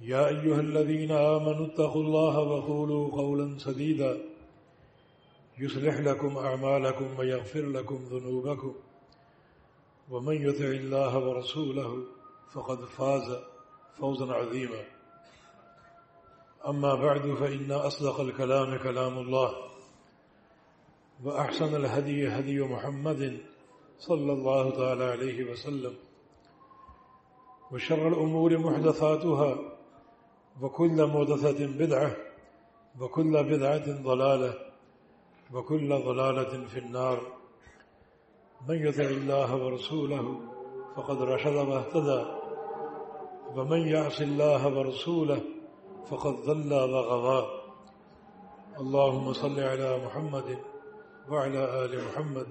يا أيها الذين آمنوا اتقوا الله وقولوا قولا سديدا. يصلح لكم أعمالكم ويغفر لكم ذنوبكم. ومن يطع الله ورسوله فقد فاز فوزا عظيما. أما بعد فإن أصدق الكلام كلام الله وأحسن الهدي هدي محمد صلى الله تعالى عليه وسلم وشر الأمور محدثاتها وكل محدثة بدعة وكل بدعة ضلالة وكل ضلالة في النار. من يطع الله ورسوله فقد رشد واهتدى ومن يعص الله ورسوله فقد ضل وغضى. اللهم صل على محمد وعلى آل محمد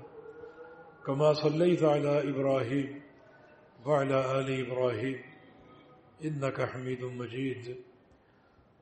كما صليت على إبراهيم وعلى آل إبراهيم إنك حميد مجيد.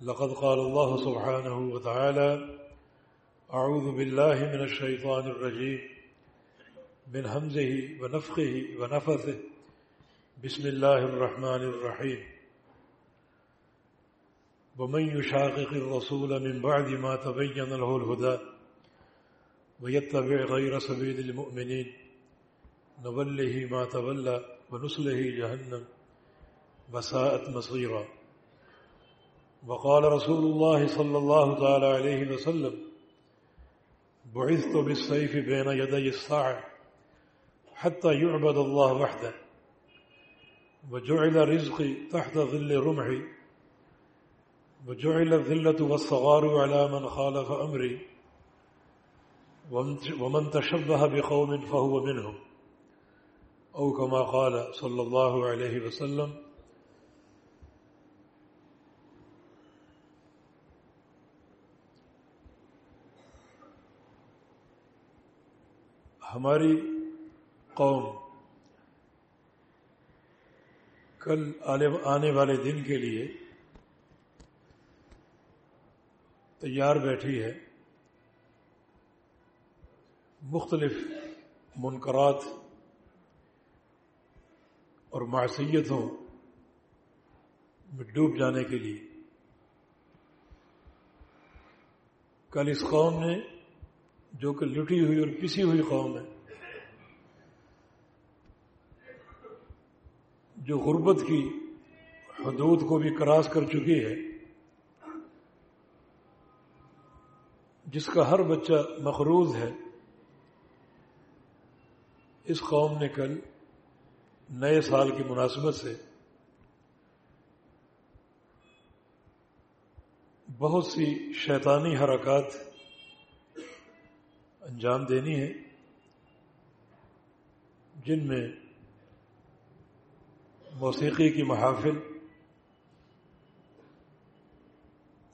لقد قال الله سبحانه وتعالى أعوذ بالله من الشيطان الرجيم من همزه ونفخه ونفثه. بسم الله الرحمن الرحيم. ومن يشاقق الرسول من بعد ما تبين له الهدى ويتبع غير سبيل المؤمنين نوله ما تولى ونسله جهنم وساءت مصيرا. وقال رسول الله صلى الله تعالى عليه وسلم بعثت بالسيف بين يدي الساعة حتى يعبد الله وحده وجعل رزقي تحت ظل رمحي وجعل الذلة والصغار على من خالف أمري ومن تشبه بقوم فهو منهم. أو كما قال صلى الله عليه وسلم ہماری قوم کل آنے والے دن کے لیے تیار بیٹھی ہے۔ مختلف منقرات اور معصیتوں میں ڈوب جانے کے لیے کل اس قوم نے جو کہ لٹی ہوئی اور پسی ہوئی قوم ہے۔ جو غربت کی حدود کو بھی کراس کر چکی ہے۔ جس کا ہر بچہ مقروض ہے۔ اس قوم نے کل نئے سال کی مناسبت سے بہت سی شیطانی حرکات انجام دینی ہے جن میں موسیقی کی محافل،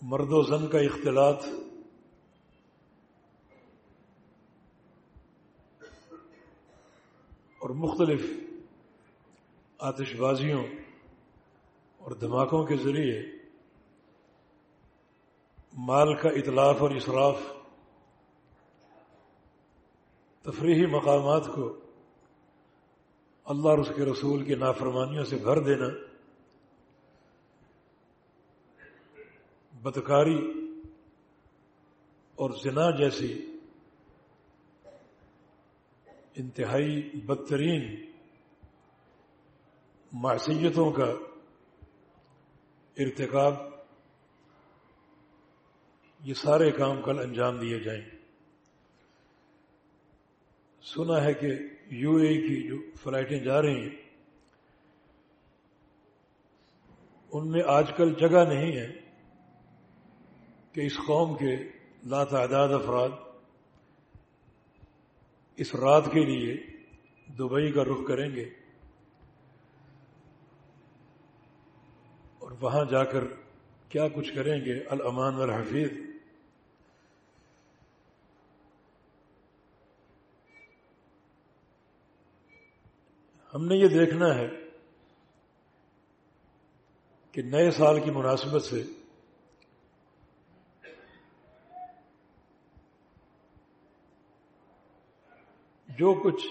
مرد و زن کا اختلاط، اور مختلف آتش بازیوں اور دھماکوں کے ذریعے مال کا اطلاف اور اصراف تفریحی مقامات کو اللہ اور اس کے رسول کی نافرمانیوں سے بھر دینا، بدکاری اور زنا جیسی انتہائی بدترین معصیتوں کا ارتکاب یہ سارے کام کل انجام دیے جائیں۔ سنا ہے کہ یو اے کی جو فلائٹیں جا رہی ہیں، ان میں آج کل جگہ نہیں ہے کہ اس قوم کے لاتعداد افراد اس رات کے لیے دبئی کا رخ کریں گے اور وہاں جا کر کیا کچھ کریں گے الامان الحفیظ ہم نے یہ دیکھنا ہے کہ نئے سال کی مناسبت سے جو کچھ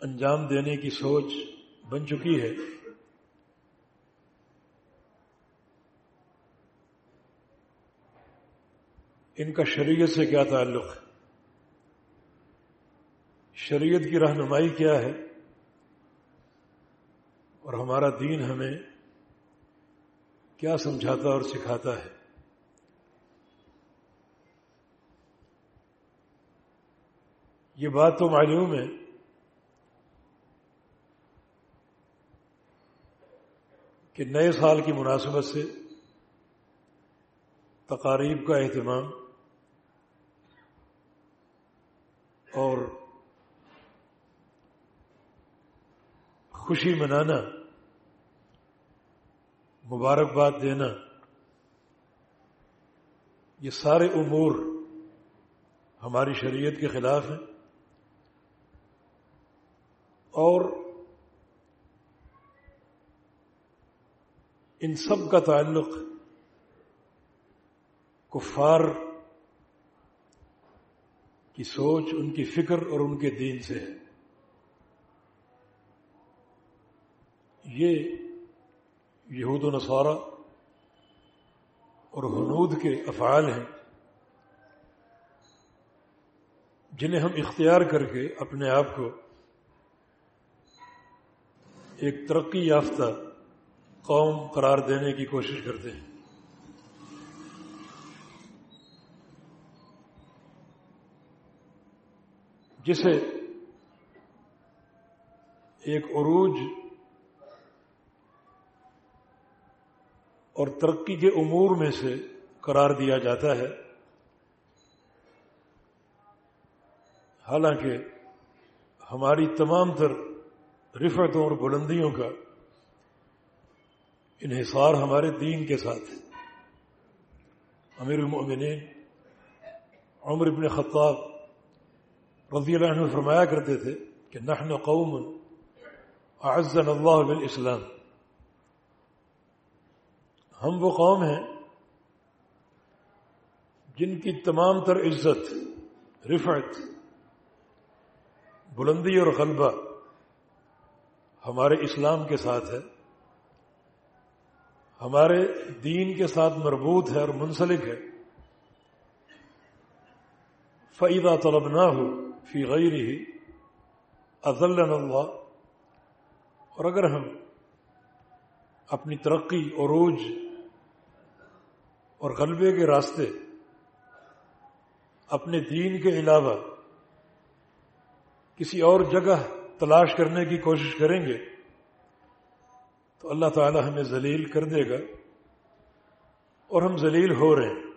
انجام دینے کی سوچ بن چکی ہے، ان کا شریعت سے کیا تعلق ہے؟ شریعت کی رہنمائی کیا ہے اور ہمارا دین ہمیں کیا سمجھاتا اور سکھاتا ہے۔ یہ بات تو معلوم ہے کہ نئے سال کی مناسبت سے تقاریب کا اہتمام اور خوشی منانا، مبارکباد دینا، یہ سارے امور ہماری شریعت کے خلاف ہیں۔ اور ان سب کا تعلق کفار کی سوچ، ان کی فکر اور ان کے دین سے ہے۔ یہ یہود و نصارہ اور حنود کے افعال ہیں جنہیں ہم اختیار کر کے اپنے آپ کو ایک ترقی یافتہ قوم قرار دینے کی کوشش کرتے ہیں۔ جسے ایک عروج اور ترقی کے امور میں سے قرار دیا جاتا ہے۔ حالانکہ ہماری تمام تر رفتوں اور بلندیوں کا انحصار ہمارے دین کے ساتھ ہے۔ امیر المؤمنین عمر ابن خطاب رضی اللہ عنہ فرمایا کرتے تھے کہ نحن قوم اعزن اللہ بالاسلام۔ ہم وہ قوم ہیں جن کی تمام تر عزت، رفعت، بلندی اور غلبہ ہمارے اسلام کے ساتھ ہے، ہمارے دین کے ساتھ مربوط ہے اور منسلک ہے۔ فعیدہ طلب نہ ہو فی غیر ہی اللہ اور اگر ہم اپنی ترقی عروج اور غلبے کے راستے اپنے دین کے علاوہ کسی اور جگہ تلاش کرنے کی کوشش کریں گے، تو اللہ تعالی ہمیں ذلیل کر دے گا اور ہم ذلیل ہو رہے ہیں۔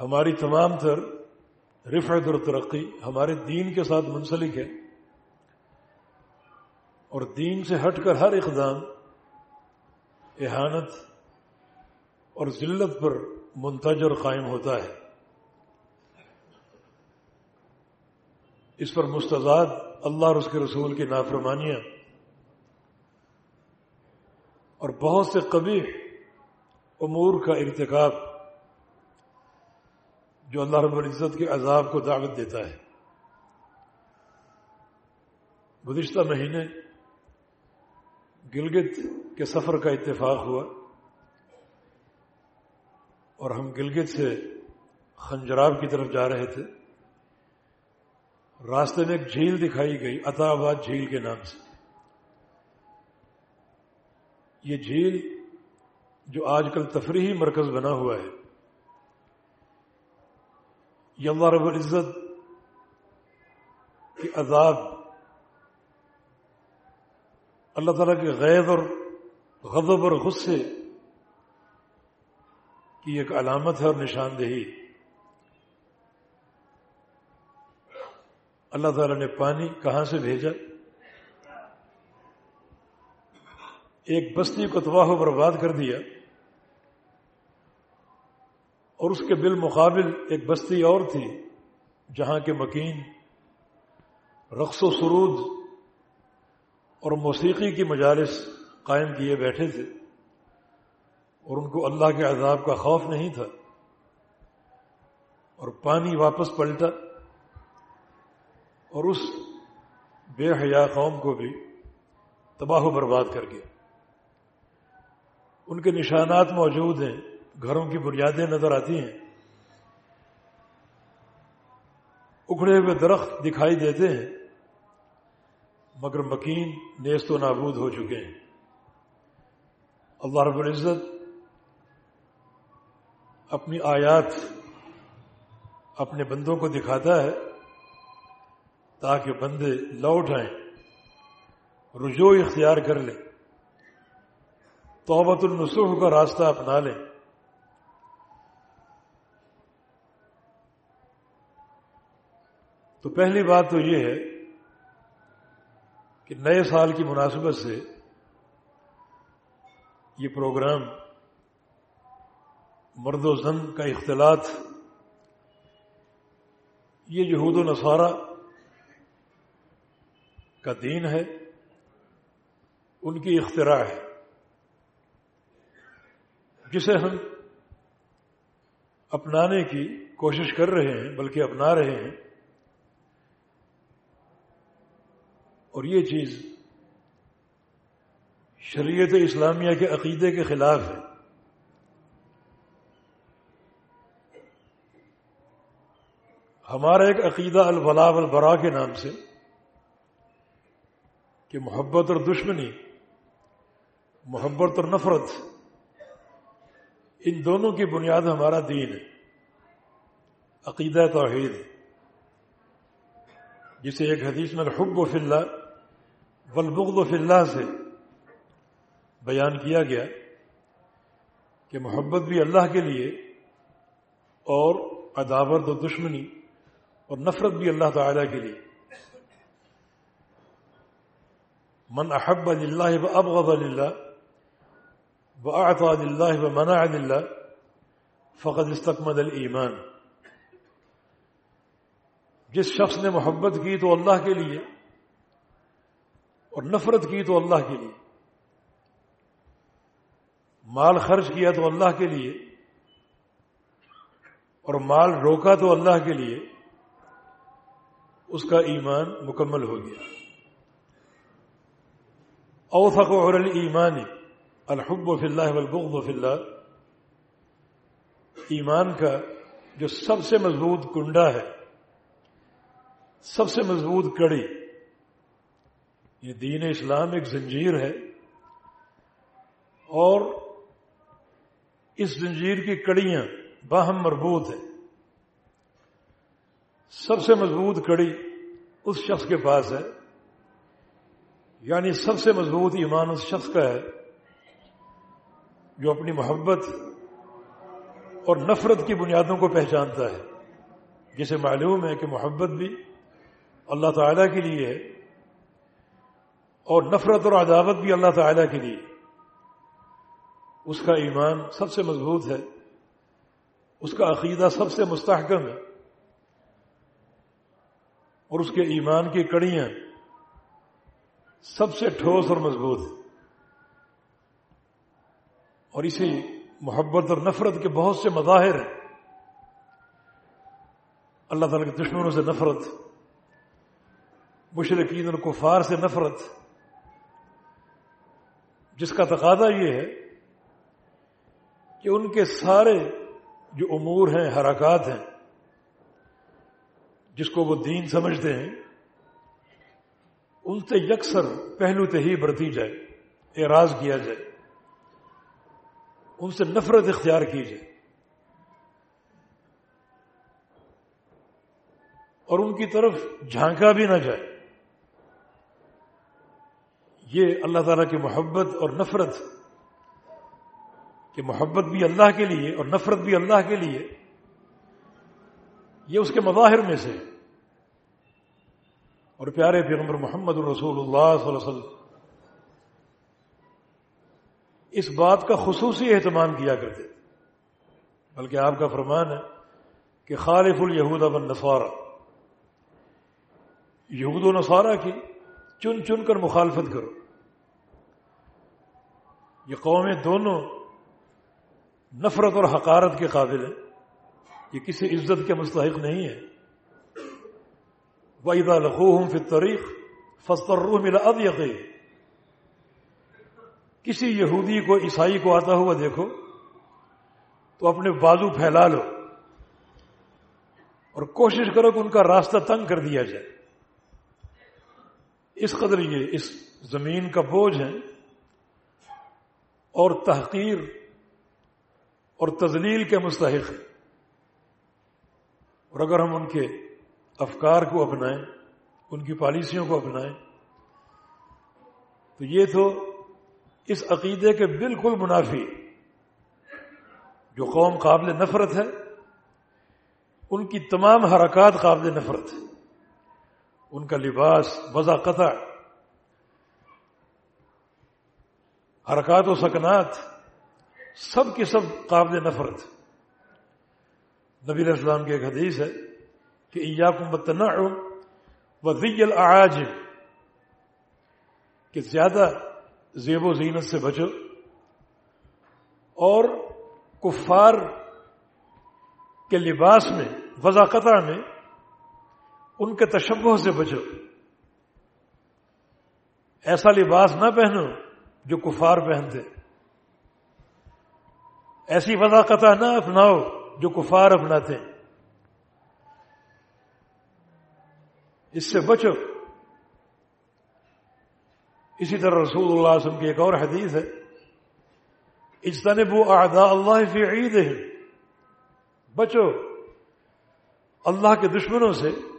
ہماری تمام تر رفعت اور ترقی ہمارے دین کے ساتھ منسلک ہے۔ اور دین سے ہٹ کر ہر اقدام، احانت اور ذلت پر منتجر قائم ہوتا ہے۔ اس پر مستضاد اللہ اور اس کے رسول کی نافرمانیاں۔ اور بہت سے قبی امور کا ارتکاب جو اللہ رب العزت کے عذاب کو دعوت دیتا ہے۔ گزشتہ مہینے گلگت کے سفر کا اتفاق ہوا اور ہم گلگت سے خنجراب کی طرف جا رہے تھے۔ راستے میں ایک جھیل دکھائی گئی، عطا آباد جھیل کے نام سے۔ یہ جھیل جو آج کل تفریحی مرکز بنا ہوا ہے۔ یہ اللہ رب العزت کی عذاب اللہ تعالیٰ کے غیر اور غضب اور غصے کی ایک علامت ہے اور نشاندہی۔ اللہ تعالیٰ نے پانی کہاں سے بھیجا؟ ایک بستی کو تباہ و برباد کر دیا اور اس کے بالمقابل ایک بستی اور تھی جہاں کے مکین رقص و سرود اور موسیقی کی مجالس قائم کیے بیٹھے تھے اور ان کو اللہ کے عذاب کا خوف نہیں تھا اور پانی واپس پلٹا اور اس بے حیا قوم کو بھی تباہ و برباد کر گیا۔ ان کے نشانات موجود ہیں، گھروں کی بنیادیں نظر آتی ہیں۔ اکھڑے ہوئے درخت دکھائی دیتے ہیں۔ مگر مکین نیست و نابود ہو چکے ہیں۔ اللہ رب العزت اپنی آیات اپنے بندوں کو دکھاتا ہے تاکہ بندے لوٹ آئیں، رجوع اختیار کر لیں توبت النسوح کا راستہ اپنا لیں۔ تو پہلی بات تو یہ ہے کہ نئے سال کی مناسبت سے یہ پروگرام مرد و زن کا اختلاط، یہ یہود و نصارہ کا دین ہے، ان کی اختراع ہے۔ جسے ہم اپنانے کی کوشش کر رہے ہیں، بلکہ اپنا رہے ہیں اور یہ چیز شریعت اسلامیہ کے عقیدے کے خلاف ہے۔ ہمارا ایک عقیدہ الولا البرا کے نام سے کہ محبت اور دشمنی، محبت اور نفرت، ان دونوں کی بنیاد ہمارا دین ہے۔ عقیدہ توحید جسے ایک حدیث میں الحب و فلّہ والبغض فی اللہ سے بیان کیا گیا کہ محبت بھی اللہ کے لیے اور عداوت و دشمنی اور نفرت بھی اللہ تعالی کے لیے۔ من احب اللہ و ابغض اللہ و اعطاد اللہ و منع اللہ فقط استقمد الایمان۔ جس شخص نے محبت کی تو اللہ کے لیے اور نفرت کی تو اللہ کے لیے۔ مال خرچ کیا تو اللہ کے لیے اور مال روکا تو اللہ کے لیے اس کا ایمان مکمل ہو گیا۔ اوثق اور المان الحب و فلّہ والبغض و اللہ۔ ایمان کا جو سب سے مضبوط کنڈا ہے، سب سے مضبوط کڑی یہ دین اسلام ایک زنجیر ہے اور اس زنجیر کی کڑیاں باہم مربوط ہیں۔ سب سے مضبوط کڑی اس شخص کے پاس ہے۔ یعنی سب سے مضبوط ایمان اس شخص کا ہے جو اپنی محبت اور نفرت کی بنیادوں کو پہچانتا ہے۔ جسے معلوم ہے کہ محبت بھی اللہ تعالیٰ کے لیے ہے۔ اور نفرت اور عداوت بھی اللہ تعالیٰ کے لیے۔ اس کا ایمان سب سے مضبوط ہے۔ اس کا عقیدہ سب سے مستحکم ہے۔ اور اس کے ایمان کی کڑیاں سب سے ٹھوس اور مضبوط اور اسی محبت اور نفرت کے بہت سے مظاہر ہیں۔ اللہ تعالیٰ کے دشمنوں سے نفرت مشرقین اور کفار سے نفرت جس کا تقاضا یہ ہے کہ ان کے سارے جو امور ہیں، حرکات ہیں، جس کو وہ دین سمجھتے ہیں، ان سے یکسر پہلو ہی برتی جائے، اعراض کیا جائے، ان سے نفرت اختیار کی جائے۔ اور ان کی طرف جھانکا بھی نہ جائے۔ یہ اللہ تعالیٰ کی محبت اور نفرت کہ محبت بھی اللہ کے لیے اور نفرت بھی اللہ کے لیے، یہ اس کے مظاہر میں سے اور پیارے پیغمبر محمد الرسول اللہ صلی اللہ علیہ وسلم، اس بات کا خصوصی اہتمام کیا کرتے بلکہ آپ کا فرمان ہے کہ خالف الہود بن نصارہ یہود و نصارہ کی چن چن کر مخالفت کرو۔ یہ قومیں دونوں نفرت اور حقارت کے قابل ہیں۔ یہ کسی عزت کے مستحق نہیں ہے وَإِذَا لَخُوهُمْ فِي الطَّرِيقِ فَاسْتَرُّهُمْ إِلَىٰ کسی یہودی کو، عیسائی کو آتا ہوا دیکھو، تو اپنے بازو پھیلا لو اور کوشش کرو کہ ان کا راستہ تنگ کر دیا جائے۔ اس قدر یہ اس زمین کا بوجھ ہے اور تحقیر اور تزلیل کے مستحق ہے۔ اور اگر ہم ان کے افکار کو اپنائیں، ان کی پالیسیوں کو اپنائیں، تو یہ تو اس عقیدے کے بالکل منافی جو قوم قابل نفرت ہے، ان کی تمام حرکات قابل نفرت ہے۔ ان کا لباس وضا قطع، حرکات و سکنات، سب کے سب قابل نفرت۔ نبی علیہ السلام کی ایک حدیث ہے کہ ایاکم بتنعم وذی العاجم کہ زیادہ زیب و زینت سے بچو اور کفار کے لباس میں وضاقتہ میں ان کے تشبہ سے بچو۔ ایسا لباس نہ پہنو جو کفار پہنتے۔ ایسی وضاقتہ نہ اپناؤ جو کفار اپناتے۔ اس سے بچو۔ اسی طرح رسول اللہ علیہ وسلم کی ایک اور حدیث ہے۔ اجتنبو اعداء اللہ فی عید بچو اللہ کے دشمنوں سے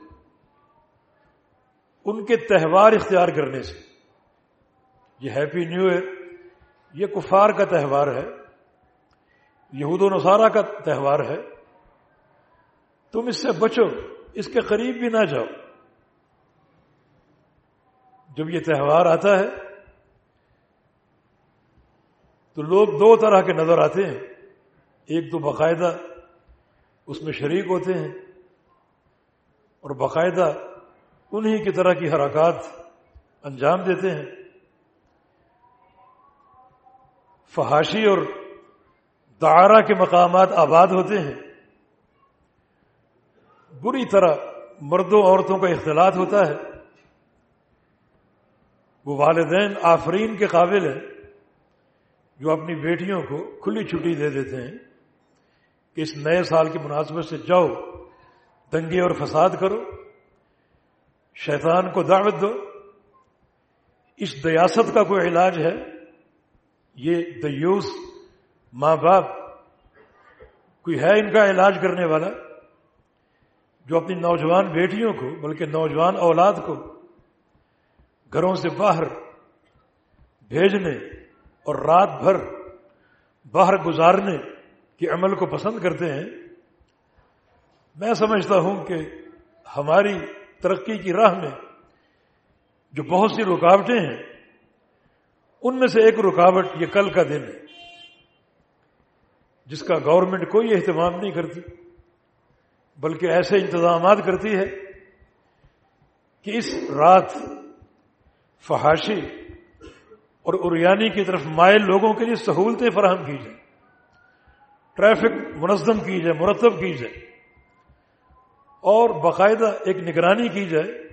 ان کے تہوار اختیار کرنے سے۔ یہ ہیپی نیو ایئر یہ کفار کا تہوار ہے، یہود و نصارہ کا تہوار ہے۔ تم اس سے بچو، اس کے قریب بھی نہ جاؤ۔ جب یہ تہوار آتا ہے، تو لوگ دو طرح کے نظر آتے ہیں۔ ایک تو باقاعدہ، اس میں شریک ہوتے ہیں، اور باقاعدہ انہی کی طرح کی حرکات انجام دیتے ہیں۔ فحاشی اور دعارہ کے مقامات آباد ہوتے ہیں۔ بری طرح مردوں عورتوں کا اختلاط ہوتا ہے۔ وہ والدین آفرین کے قابل ہیں جو اپنی بیٹیوں کو کھلی چھٹی دے دیتے ہیں۔ کہ اس نئے سال کی مناسبت سے جاؤ، دنگے اور فساد کرو۔ شیطان کو دعوت دو۔ اس دیاست کا کوئی علاج ہے؟ یہ دیوس ماں باپ کوئی ہے ان کا علاج کرنے والا؟ جو اپنی نوجوان بیٹیوں کو، بلکہ نوجوان اولاد کو گھروں سے باہر بھیجنے اور رات بھر باہر گزارنے کے عمل کو پسند کرتے ہیں، میں سمجھتا ہوں کہ ہماری ترقی کی راہ میں جو بہت سی رکاوٹیں ہیں، ان میں سے ایک رکاوٹ یہ کل کا دن ہے، جس کا گورنمنٹ کوئی اہتمام نہیں کرتی، بلکہ ایسے انتظامات کرتی ہے کہ اس رات فحاشی اور اریانی کی طرف مائل لوگوں کے لیے سہولتیں فراہم کی جائیں، ٹریفک منظم کی جائے، مرتب کی جائے۔ اور باقاعدہ ایک نگرانی کی جائے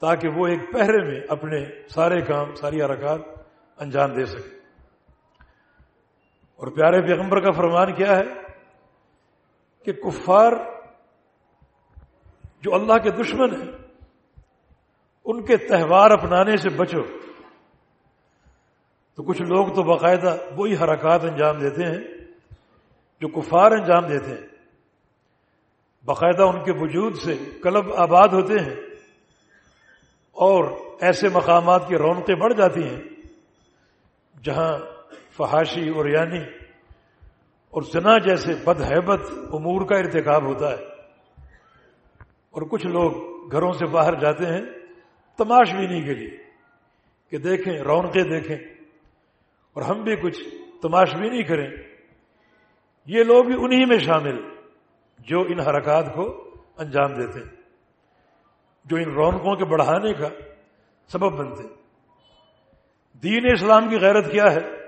تاکہ وہ ایک پہرے میں اپنے سارے کام، ساری حرکات انجام دے سکے۔ اور پیارے پیغمبر کا فرمان کیا ہے کہ کفار جو اللہ کے دشمن ہیں، ان کے تہوار اپنانے سے بچو۔ تو کچھ لوگ تو باقاعدہ وہی حرکات انجام دیتے ہیں جو کفار انجام دیتے ہیں۔ باقاعدہ ان کے وجود سے کلب آباد ہوتے ہیں اور ایسے مقامات کی رونقیں بڑھ جاتی ہیں جہاں فحاشی اور یعنی اور زنا جیسے بدہیبت امور کا ارتکاب ہوتا ہے اور کچھ لوگ گھروں سے باہر جاتے ہیں تماش بینی کے لیے کہ دیکھیں، رونقیں دیکھیں اور ہم بھی کچھ تماش بینی کریں۔ یہ لوگ بھی انہی میں شامل جو ان حرکات کو انجام دیتے ہیں، جو ان رونقوں کے بڑھانے کا سبب بنتے دین اسلام کی غیرت کیا ہے؟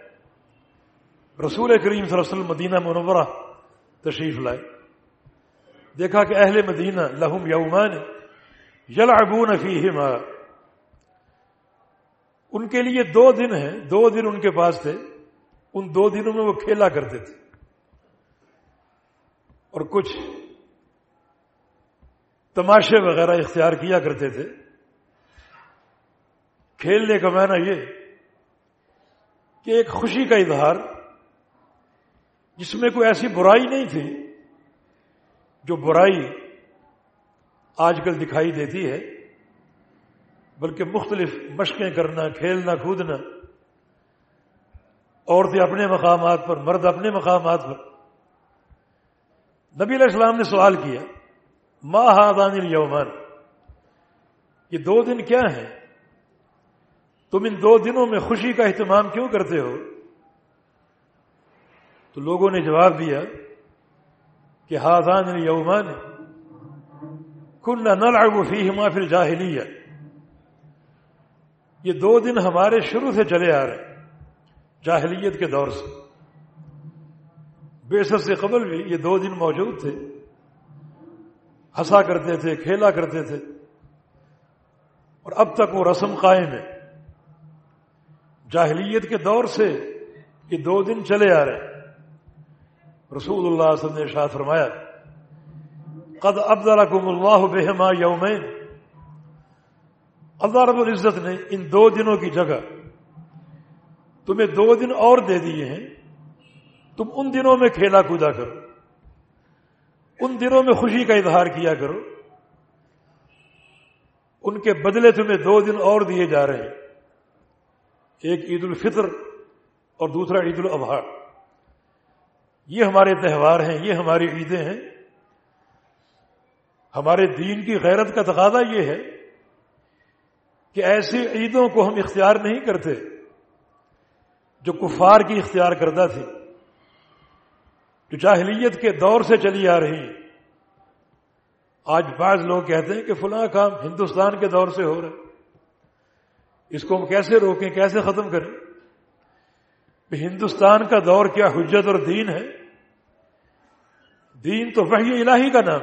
رسول کریم صلی اللہ علیہ وسلم مدینہ منورہ تشریف لائے۔ دیکھا کہ اہل مدینہ لہم یومان یلعبون فیہما۔ ان کے لیے دو دن ہیں، دو دن ان کے پاس تھے، ان دو دنوں میں وہ کھیلا کرتے تھے۔ اور کچھ تماشے وغیرہ اختیار کیا کرتے تھے۔ کھیلنے کا معنی یہ کہ ایک خوشی کا اظہار، جس میں کوئی ایسی برائی نہیں تھی جو برائی آج کل دکھائی دیتی ہے، بلکہ مختلف مشقیں کرنا، کھیلنا، کودنا، عورتیں اپنے مقامات پر، مرد اپنے مقامات پر۔ نبی علیہ السلام نے سوال کیا ماں ہادان یومان یہ دو دن کیا ہیں؟ تم ان دو دنوں میں خوشی کا اہتمام کیوں کرتے ہو؟ تو لوگوں نے جواب دیا کہ ہادان یومان کن نہ نلعب فیہما فی الجاہلیہ یہ دو دن ہمارے شروع سے چلے آ رہے جاہلیت کے دور سے۔ بے سے قبل بھی یہ دو دن موجود تھے۔ ہنسا کرتے تھے، کھیلا کرتے تھے۔ اور اب تک وہ رسم قائم ہے۔ جاہلیت کے دور سے یہ دو دن چلے آ رہے۔ رسول اللہ صلی اللہ علیہ وسلم نے شاہ فرمایا، قد ابدالکم اللہ بہما یومین اللہ رب العزت نے ان دو دنوں کی جگہ تمہیں دو دن اور دے دیے ہیں۔ تم ان دنوں میں کھیلا کودا کرو۔ ان دنوں میں خوشی کا اظہار کیا کرو۔ ان کے بدلے تمہیں دو دن اور دیے جا رہے ہیں۔ ایک عید الفطر اور دوسرا عید الاضحیٰ۔ یہ ہمارے تہوار ہیں، یہ ہماری عیدیں ہیں۔ ہمارے دین کی غیرت کا تقاضا یہ ہے کہ ایسی عیدوں کو ہم اختیار نہیں کرتے جو کفار کی اختیار کردہ تھی جو جاہلیت کے دور سے چلی آ رہی آج بعض لوگ کہتے ہیں کہ فلاں کام ہندوستان کے دور سے ہو رہا اس کو ہم کیسے روکیں، کیسے ختم کریں؟ ہندوستان کا دور کیا حجت اور دین ہے؟ دین تو وحی الہی کا نام۔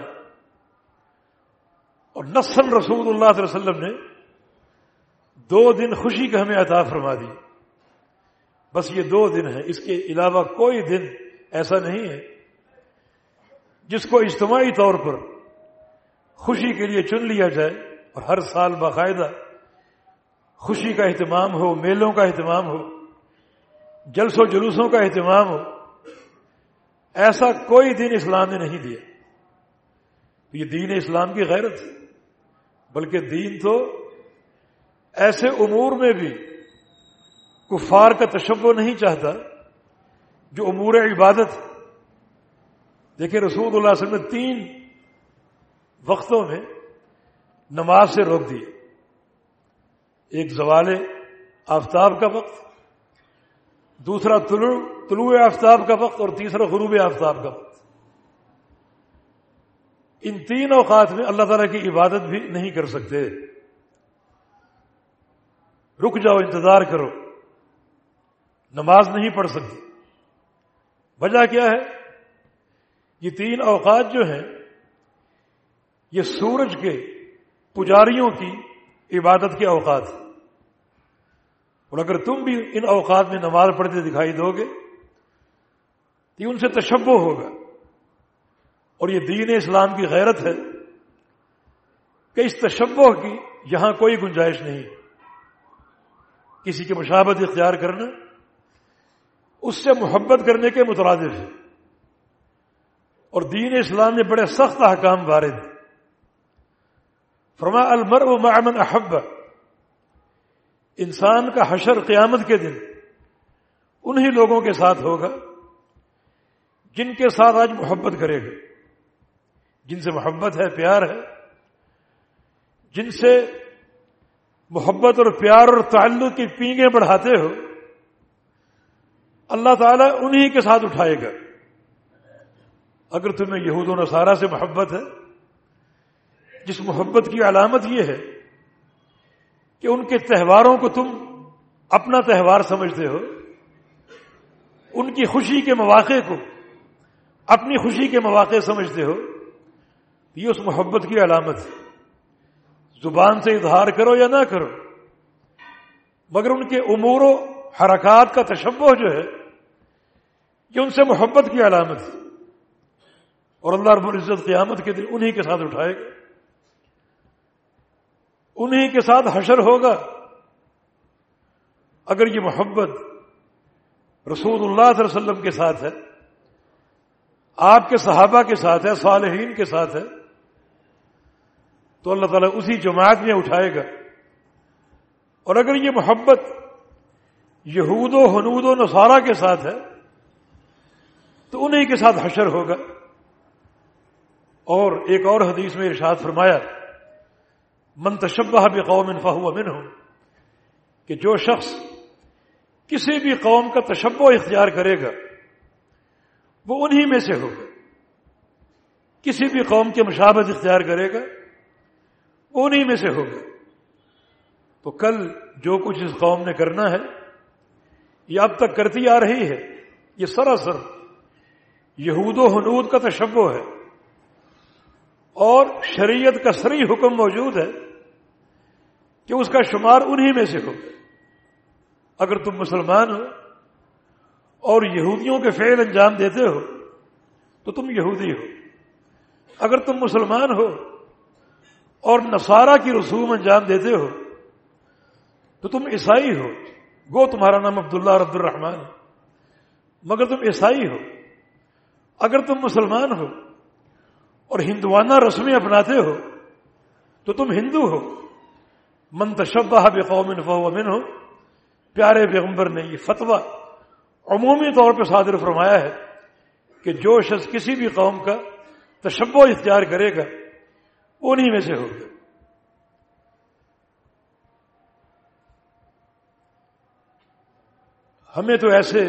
اور نسل رسول اللہ صلی اللہ علیہ وسلم نے دو دن خوشی کا ہمیں عطا فرما دی۔ بس یہ دو دن ہے اس کے علاوہ کوئی دن ایسا نہیں ہے۔ جس کو اجتماعی طور پر خوشی کے لیے چن لیا جائے اور ہر سال باقاعدہ خوشی کا اہتمام ہو، میلوں کا اہتمام ہو جلس و جلوسوں کا اہتمام ہو، ایسا کوئی دین اسلام نے نہیں دیا۔ یہ دین اسلام کی غیرت ہے۔ بلکہ دین تو ایسے امور میں بھی کفار کا تشبہ نہیں چاہتا۔ جو امور عبادت دیکھیں رسول اللہ علیہ وسلم نے تین وقتوں میں نماز سے روک دیے ایک زوال آفتاب کا وقت، دوسرا طلوع طلوع آفتاب کا وقت اور تیسرا غروب آفتاب کا وقت۔ ان تین اوقات میں اللہ تعالیٰ کی عبادت بھی نہیں کر سکتے۔ رک جاؤ، انتظار کرو۔ نماز نہیں پڑھ سکتی وجہ کیا ہے؟ یہ تین اوقات جو ہیں، یہ سورج کے پجاریوں کی عبادت کے اوقات اور اگر تم بھی ان اوقات میں نماز پڑھتے دکھائی دو گے، تو ان سے تشبہ ہوگا۔ اور یہ دین اسلام کی غیرت ہے کہ اس تشبہ کی یہاں کوئی گنجائش نہیں۔ کسی کی مشابت اختیار کرنا اس سے محبت کرنے کے مترادف ہے اور دین اسلام میں بڑے سخت احکام وارد فرما المر و معمن احب۔ انسان کا حشر قیامت کے دن انہی لوگوں کے ساتھ ہوگا جن کے ساتھ آج محبت کرے گا۔ جن سے محبت ہے، پیار ہے۔ جن سے محبت اور پیار اور تعلق کی پینگیں بڑھاتے ہو۔ اللہ تعالیٰ انہی کے ساتھ اٹھائے گا۔ اگر تمہیں یہود و نصارہ سے محبت ہے، جس محبت کی علامت یہ ہے کہ ان کے تہواروں کو تم اپنا تہوار سمجھتے ہو، ان کی خوشی کے مواقع کو اپنی خوشی کے مواقع سمجھتے ہو، یہ اس محبت کی علامت ہے۔ زبان سے اظہار کرو یا نہ کرو، مگر ان کے امور و حرکات کا تشبہ جو ہے یہ ان سے محبت کی علامت ہے۔ اور اللہ رب العزت قیامت کے دن انہی کے ساتھ اٹھائے گا۔ انہی کے ساتھ حشر ہوگا۔ اگر یہ محبت رسول اللہ صلی اللہ علیہ وسلم کے ساتھ ہے، آپ کے صحابہ کے ساتھ ہے، صالحین کے ساتھ ہے، تو اللہ تعالیٰ اسی جماعت میں اٹھائے گا۔ اور اگر یہ محبت یہود و حنود و نصارہ کے ساتھ ہے، تو انہی کے ساتھ حشر ہوگا۔ اور ایک اور حدیث میں ارشاد فرمایا، من تشبہ بھی قوم فہو امن ہو کہ جو شخص کسی بھی قوم کا تشبہ اختیار کرے گا، وہ انہی میں سے ہوگا۔ کسی بھی قوم کے مشابت اختیار کرے گا، وہ انہی میں سے ہوگا۔ تو کل جو کچھ اس قوم نے کرنا ہے یہ اب تک کرتی آ رہی ہے یہ سراسر یہود و حنود کا تشبہ ہے اور شریعت کا سری حکم موجود ہے کہ اس کا شمار انہی میں سے ہو۔ اگر تم مسلمان ہو اور یہودیوں کے فعل انجام دیتے ہو تو تم یہودی ہو۔ اگر تم مسلمان ہو اور نصارہ کی رسوم انجام دیتے ہو تو تم عیسائی ہو۔ گو تمہارا نام عبداللہ رب الرحمان مگر تم عیسائی ہو۔ اگر تم مسلمان ہو اور ہندوانہ رسمیں اپناتے ہو تو تم ہندو ہو۔ منتشبہ بقوم فہو من ہو پیارے پیغمبر نے یہ فتویٰ عمومی طور پہ صادر فرمایا ہے کہ جو شخص کسی بھی قوم کا تشبہ اختیار کرے گا، انہی میں سے ہوگا۔ ہمیں تو ایسے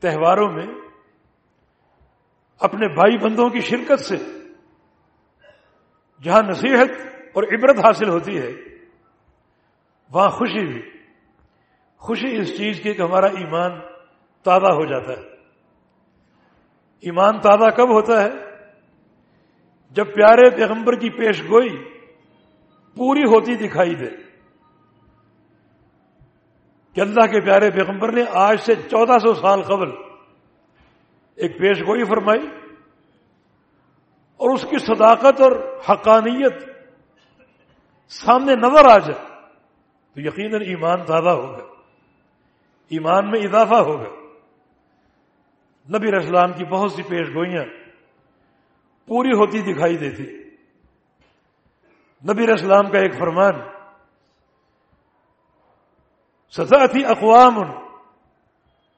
تہواروں میں اپنے بھائی بندوں کی شرکت سے جہاں نصیحت اور عبرت حاصل ہوتی ہے، وہاں خوشی بھی، خوشی اس چیز کی کہ ہمارا ایمان تازہ ہو جاتا ہے۔ ایمان تازہ کب ہوتا ہے؟ جب پیارے پیغمبر کی پیش گوئی پوری ہوتی دکھائی دے۔ کہ اللہ کے پیارے پیغمبر نے آج سے چودہ سو سال قبل ایک پیش گوئی فرمائی اور اس کی صداقت اور حقانیت سامنے نظر آ جائے تو یقیناً ایمان تازہ ہوگا ایمان میں اضافہ ہوگا نبی اسلام کی بہت سی پیش گوئیاں پوری ہوتی دکھائی دیتی۔ نبی اسلام کا ایک فرمان سزا تھی اقوام۔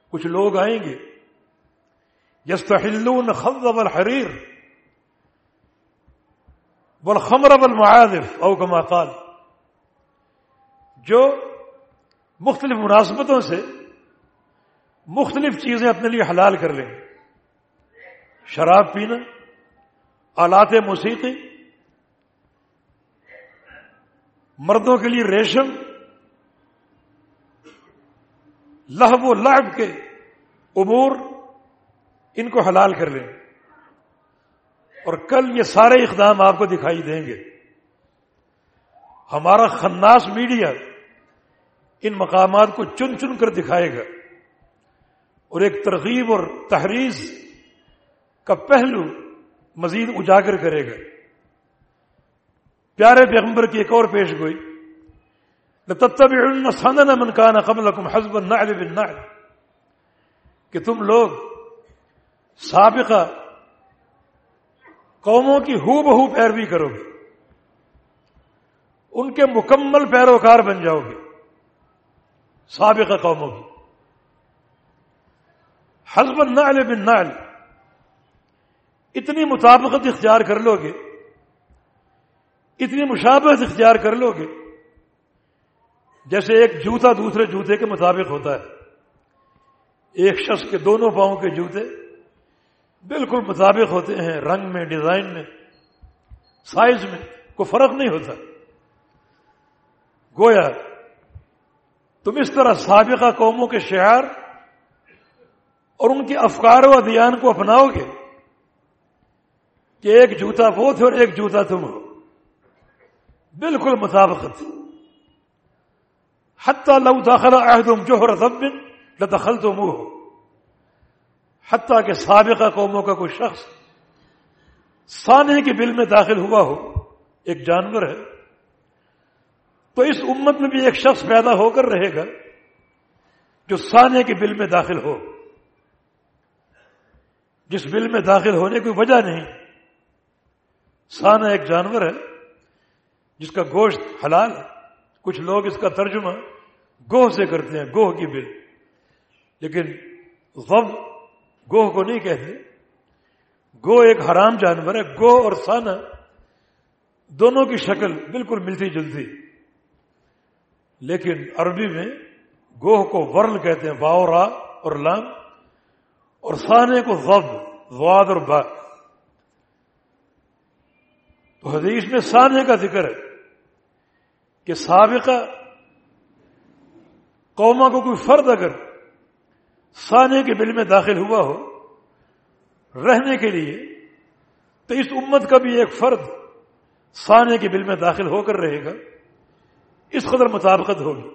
کچھ لوگ آئیں گے۔ یستحلون خضب الحریر والخمر والمعاذف او کما قال۔ جو مختلف مناسبتوں سے مختلف چیزیں اپنے لیے حلال کر لیں۔ شراب پینا، آلات موسیقی، مردوں کے لیے ریشم۔ لہب و لعب کے امور ان کو حلال کر لیں۔ اور کل یہ سارے اقدام آپ کو دکھائی دیں گے۔ ہمارا خناس میڈیا ان مقامات کو چن چن کر دکھائے گا۔ اور ایک ترغیب اور تحریر کا پہلو مزید اجاگر کرے گا۔ پیارے پیغمبر کی ایک اور پیش گوئی۔ سندن منکان قبل حزب بن کہ تم لوگ سابقہ قوموں کی ہو بہو پیروی کرو گے ان کے مکمل پیروکار بن جاؤ گے سابقہ قوموں کی۔ حزب النعل بن نعل اتنی مطابقت اختیار کر لو گے اتنی مشابہت اختیار کر لو گے جیسے ایک جوتا دوسرے جوتے کے مطابق ہوتا ہے۔ ایک شخص کے دونوں پاؤں کے جوتے بالکل مطابق ہوتے ہیں، رنگ میں، ڈیزائن میں، سائز میں، کوئی فرق نہیں ہوتا۔ گویا تم اس طرح سابقہ قوموں کے شعار اور ان کے افکار و ادیان کو اپناؤ گے کہ ایک جوتا وہ تھے اور ایک جوتا تم ہو۔ بالکل مطابقت۔ حتیٰ لو داخلہ عہدم جوہر ضبن لدخل تو منہ ہو حتیٰ کہ سابقہ قوموں کا کوئی شخص سانے کے بل میں داخل ہوا ہو، ایک جانور ہے۔ تو اس امت میں بھی ایک شخص پیدا ہو کر رہے گا جو سانے کے بل میں داخل ہو۔ جس بل میں داخل ہونے کی وجہ نہیں سانہ ایک جانور ہے جس کا گوشت حلال ہے۔ کچھ لوگ اس کا ترجمہ گوہ سے کرتے ہیں، گوہ کی بل۔ لیکن غب گوہ کو نہیں کہتے۔ گو ایک حرام جانور ہے گو اور سانا دونوں کی شکل بالکل ملتی جلتی۔ لیکن عربی میں گوہ کو ورل کہتے ہیں باورا اور لام۔ اور سانے کو غب واد اور با۔ تو حدیث میں سانے کا ذکر ہے کہ سابقہ قوما کو کوئی فرد اگر سانے کے بل میں داخل ہوا ہو رہنے کے لیے، تو اس امت کا بھی ایک فرد سانے کے بل میں داخل ہو کر رہے گا، اس قدر مطابقت ہوگی۔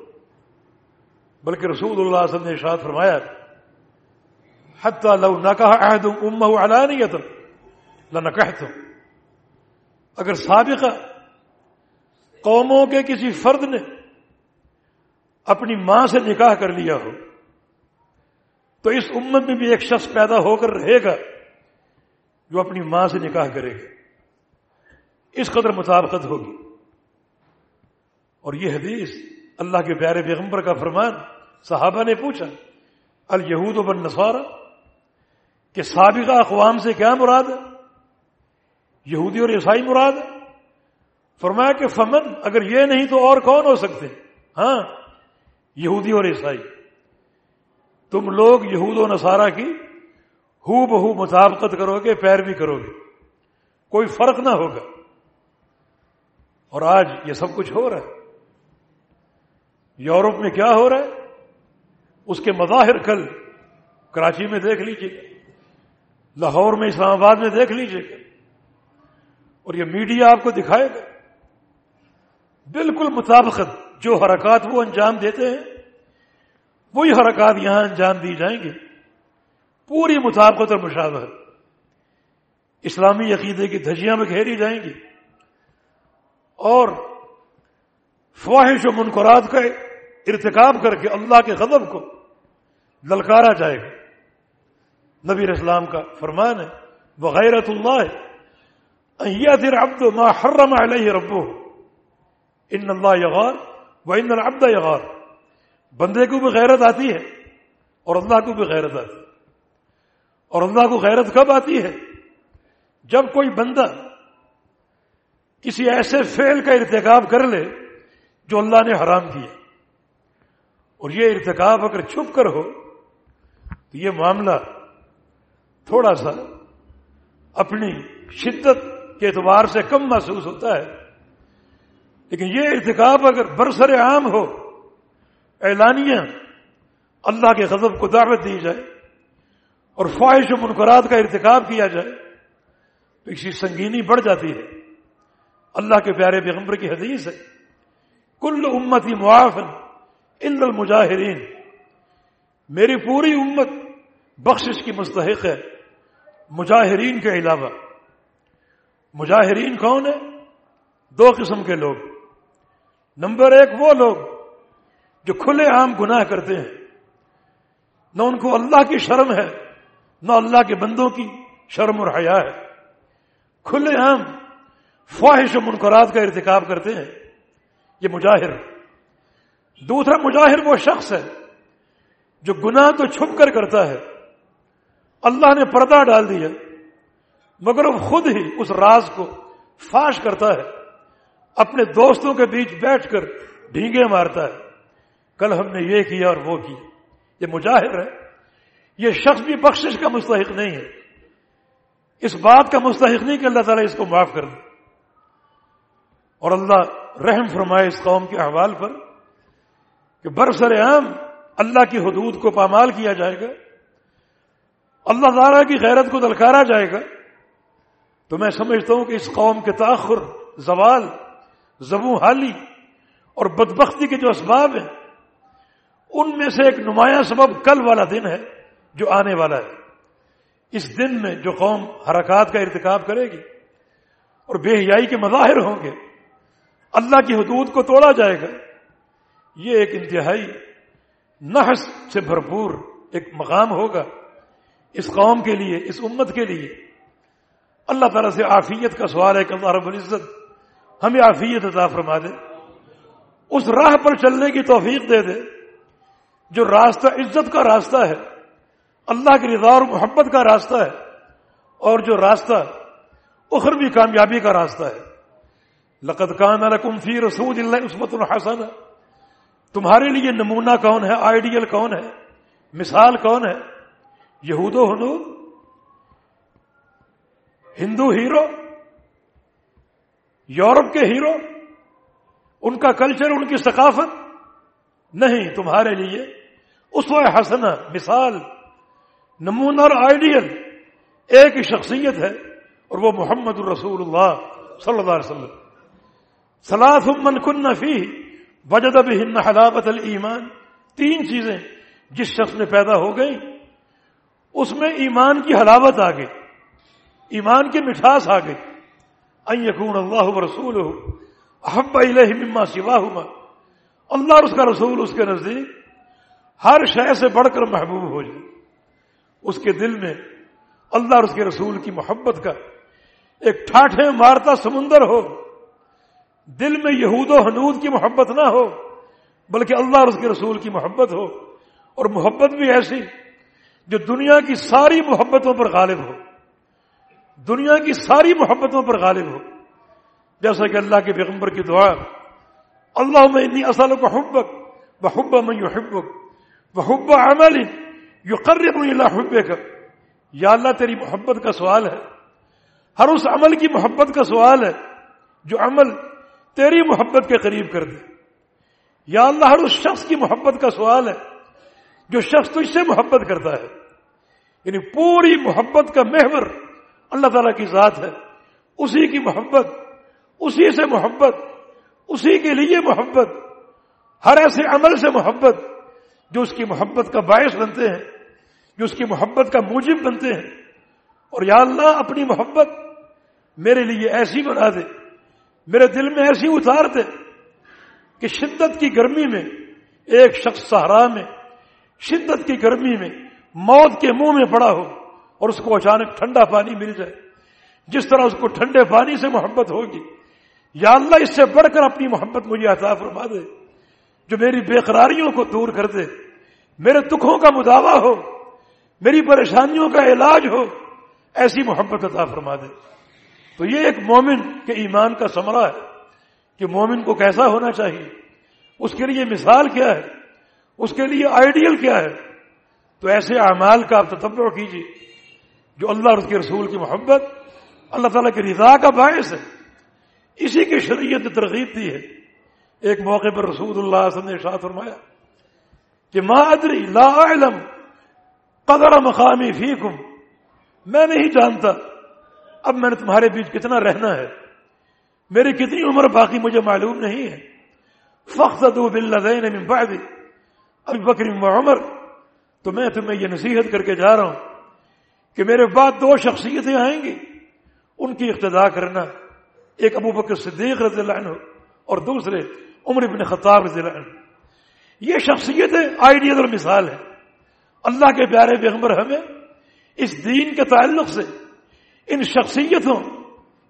بلکہ رسول اللہ صلی اللہ علیہ وسلم نے ارشاد فرمایا حتیٰ لو نہ کہا عہد ام علانیت نہ کہتا اگر سابقہ قوموں کے کسی فرد نے اپنی ماں سے نکاح کر لیا ہو، تو اس امت میں بھی ایک شخص پیدا ہو کر رہے گا جو اپنی ماں سے نکاح کرے گا۔ اس قدر مطابقت ہوگی۔ اور یہ حدیث اللہ کے پیارے پیغمبر کا فرمان صحابہ نے پوچھا الہود و بن نسوارا کہ سابقہ اقوام سے کیا مراد ہے؟ یہودی اور عیسائی مراد ہے؟ فرمایا کہ فمن، اگر یہ نہیں تو اور کون ہو سکتے؟ ہاں یہودی اور عیسائی۔ تم لوگ یہود و نصارہ کی ہو بہو مطابقت کرو گے پیروی کرو گے کوئی فرق نہ ہوگا۔ اور آج یہ سب کچھ ہو رہا ہے۔ یورپ میں کیا ہو رہا ہے؟ اس کے مظاہر کل کراچی میں دیکھ لیجیے لاہور میں، اسلام آباد میں دیکھ لیجیے اور یہ میڈیا آپ کو دکھائے گا۔ بالکل مطابقت۔ جو حرکات وہ انجام دیتے ہیں، وہی حرکات یہاں انجام دی جائیں گے۔ پوری مطابقت اور مشابہت۔ اسلامی عقیدے کی دھجیاں میں گھیری جائیں گی۔ اور فواہش و منقرات کا ارتکاب کر کے اللہ کے غضب کو للکارا جائے گا۔ نبی اسلام کا فرمان ہے بغیرت اللہ ما حرم علیہ ربو ان اللہ یغار و ان العبد یغار بندے کو بھی غیرت آتی ہے اور اللہ کو بھی غیرت آتی ہے۔ اور اللہ کو غیرت کب آتی ہے؟ جب کوئی بندہ کسی ایسے فعل کا ارتکاب کر لے جو اللہ نے حرام کیا۔ اور یہ ارتکاب اگر چھپ کر ہو تو یہ معاملہ تھوڑا سا اپنی شدت کے اعتبار سے کم محسوس ہوتا ہے۔ لیکن یہ ارتکاب اگر برسر عام ہو، اعلانیہ اللہ کے غضب کو دعوت دی جائے اور خواہش و منقرات کا ارتکاب کیا جائے، تو اسی سنگینی بڑھ جاتی ہے۔ اللہ کے پیارے پیغمبر کی حدیث ہے، کل امتی معافن ان المجاہرین۔ میری پوری امت بخشش کی مستحق ہے مجاہرین کے علاوہ۔ مجاہرین کون ہے دو قسم کے لوگ۔ نمبر ایک وہ لوگ جو کھلے عام گناہ کرتے ہیں۔ نہ ان کو اللہ کی شرم ہے، نہ اللہ کے بندوں کی شرم اور حیا ہے۔ کھلے عام خواہش و منقرات کا ارتکاب کرتے ہیں۔ یہ مجاہر۔ دوسرا مجاہر وہ شخص ہے جو گناہ تو چھپ کر کرتا ہے۔ اللہ نے پردہ ڈال دیا، مگر وہ خود ہی اس راز کو فاش کرتا ہے۔ اپنے دوستوں کے بیچ بیٹھ کر ڈھینگے مارتا ہے۔ کل ہم نے یہ کیا اور وہ کیا۔ یہ مجاہر ہے۔ یہ شخص بھی بخشش کا مستحق نہیں ہے۔ اس بات کا مستحق نہیں کہ اللہ تعالیٰ اس کو معاف کر دے۔ اور اللہ رحم فرمائے اس قوم کے احوال پر کہ برسر عام اللہ کی حدود کو پامال کیا جائے گا۔ اللہ تعالیٰ کی غیرت کو دلکارا جائے گا۔ تو میں سمجھتا ہوں کہ اس قوم کے تاخر، زوال زبوں حالی اور بدبختی کے جو اسباب ہیں، ان میں سے ایک نمایاں سبب کل والا دن ہے، جو آنے والا ہے۔ اس دن میں جو قوم حرکات کا ارتکاب کرے گی اور بے حیائی کے مظاہر ہوں گے، اللہ کی حدود کو توڑا جائے گا، یہ ایک انتہائی نحس سے بھرپور ایک مقام ہوگا اس قوم کے لیے، اس امت کے لیے۔ اللہ تعالیٰ سے آفیت کا سوال ہے کہ اللہ رب العزت ہمیں آفیت عطا فرما دے۔ اس راہ پر چلنے کی توفیق دے دے۔ جو راستہ، عزت کا راستہ ہے، اللہ کی رضا اور محبت کا راستہ ہے، اور جو راستہ، اخروی کامیابی کا راستہ ہے۔ لقت کان لکم فی رسول اللہ عصمت الحسن تمہارے لیے نمونہ کون ہے؟ آئیڈیل کون ہے؟ مثال کون ہے؟ یہود و حنود ہندو ہیرو؟ یورپ کے ہیرو، ان کا کلچر، ان کی ثقافت نہیں تمہارے لیے۔ اس و حسنا مثال، نمونہ اور آئیڈیل ایک ہی شخصیت ہے اور وہ محمد الرسول اللہ صلی اللہ علیہ وسلم۔ سلاث من کن فی وجد بہن حلاوت المان تین چیزیں جس شخص میں پیدا ہو گئی اس میں ایمان کی حلاوت آ گئی، ایمان کی مٹھاس آ گئی۔ یقون اللہ رسول ہو احب مما سوا اللہ اور اس کا رسول اس کے نزدیک ہر شے سے بڑھ کر محبوب ہو جائے. اس کے دل میں اللہ اور اس کے رسول کی محبت کا ایک ٹھاٹھے مارتا سمندر ہو. دل میں یہود و حنود کی محبت نہ ہو، بلکہ اللہ اور اس کے رسول کی محبت ہو. اور محبت بھی ایسی جو دنیا کی ساری محبتوں پر غالب ہو. دنیا کی ساری محبتوں پر غالب ہو۔ جیسا کہ اللہ کے پیغمبر کی دعا اللہ میں انی اصل کو حبک بحب میں یحبک بحب عمل یقرب الى حبک۔ یا اللہ، تیری محبت کا سوال ہے۔ ہر اس عمل کی محبت کا سوال ہے جو عمل تیری محبت کے قریب کر دے۔ یا اللہ، ہر اس شخص کی محبت کا سوال ہے جو شخص تجھ سے محبت کرتا ہے۔ یعنی پوری محبت کا محور اللہ تعالیٰ کی ذات ہے۔ اسی کی محبت، اسی سے محبت، اسی کے لیے محبت، ہر ایسے عمل سے محبت جو اس کی محبت کا باعث بنتے ہیں، جو اس کی محبت کا موجب بنتے ہیں۔ اور یا اللہ، اپنی محبت میرے لیے ایسی بنا دے، میرے دل میں ایسی اتار دے کہ شدت کی گرمی میں، ایک شخص سہارا میں، شدت کی گرمی میں، موت کے منہ میں پڑا ہو۔ اور اس کو اچانک ٹھنڈا پانی مل جائے۔ جس طرح اس کو ٹھنڈے پانی سے محبت ہوگی، یا اللہ اس سے بڑھ کر اپنی محبت مجھے عطا فرما دے، جو میری بےقراریوں کو دور کر دے، میرے دکھوں کا مداوع ہو، میری پریشانیوں کا علاج ہو، ایسی محبت عطا فرما دے۔ تو یہ ایک مومن کے ایمان کا سمرہ ہے کہ مومن کو کیسا ہونا چاہیے۔ اس کے لیے مثال کیا ہے؟ اس کے لیے آئیڈیل کیا ہے؟ تو ایسے اعمال کا آپ تتبع کیجیے جو اللہ اور اس کے رسول کی محبت، اللہ تعالیٰ کی رضا کا باعث ہے۔ اسی کی شریعت نے ترغیب دی ہے۔ ایک موقع پر رسول اللہ نے ارشاد فرمایا کہ ما ادری، لا علم قدر مقامی فیکم۔ میں نہیں جانتا۔ اب میں نے تمہارے بیچ کتنا رہنا ہے۔ میری کتنی عمر باقی مجھے معلوم نہیں ہے۔ فخت من بعد ابھی بکری عمر۔ تو میں تمہیں یہ نصیحت کر کے جا رہا ہوں۔ کہ میرے بعد دو شخصیتیں آئیں گی۔ ان کی اقتدا کرنا۔ ایک ابو بکر صدیق رضی اللہ عنہ اور دوسرے عمر بن خطاب رضی اللہ عنہ۔ یہ شخصیتیں آئیڈیل اور مثال ہے اللہ کے پیارے پیغمبر ہمیں اس دین کے تعلق سے ان شخصیتوں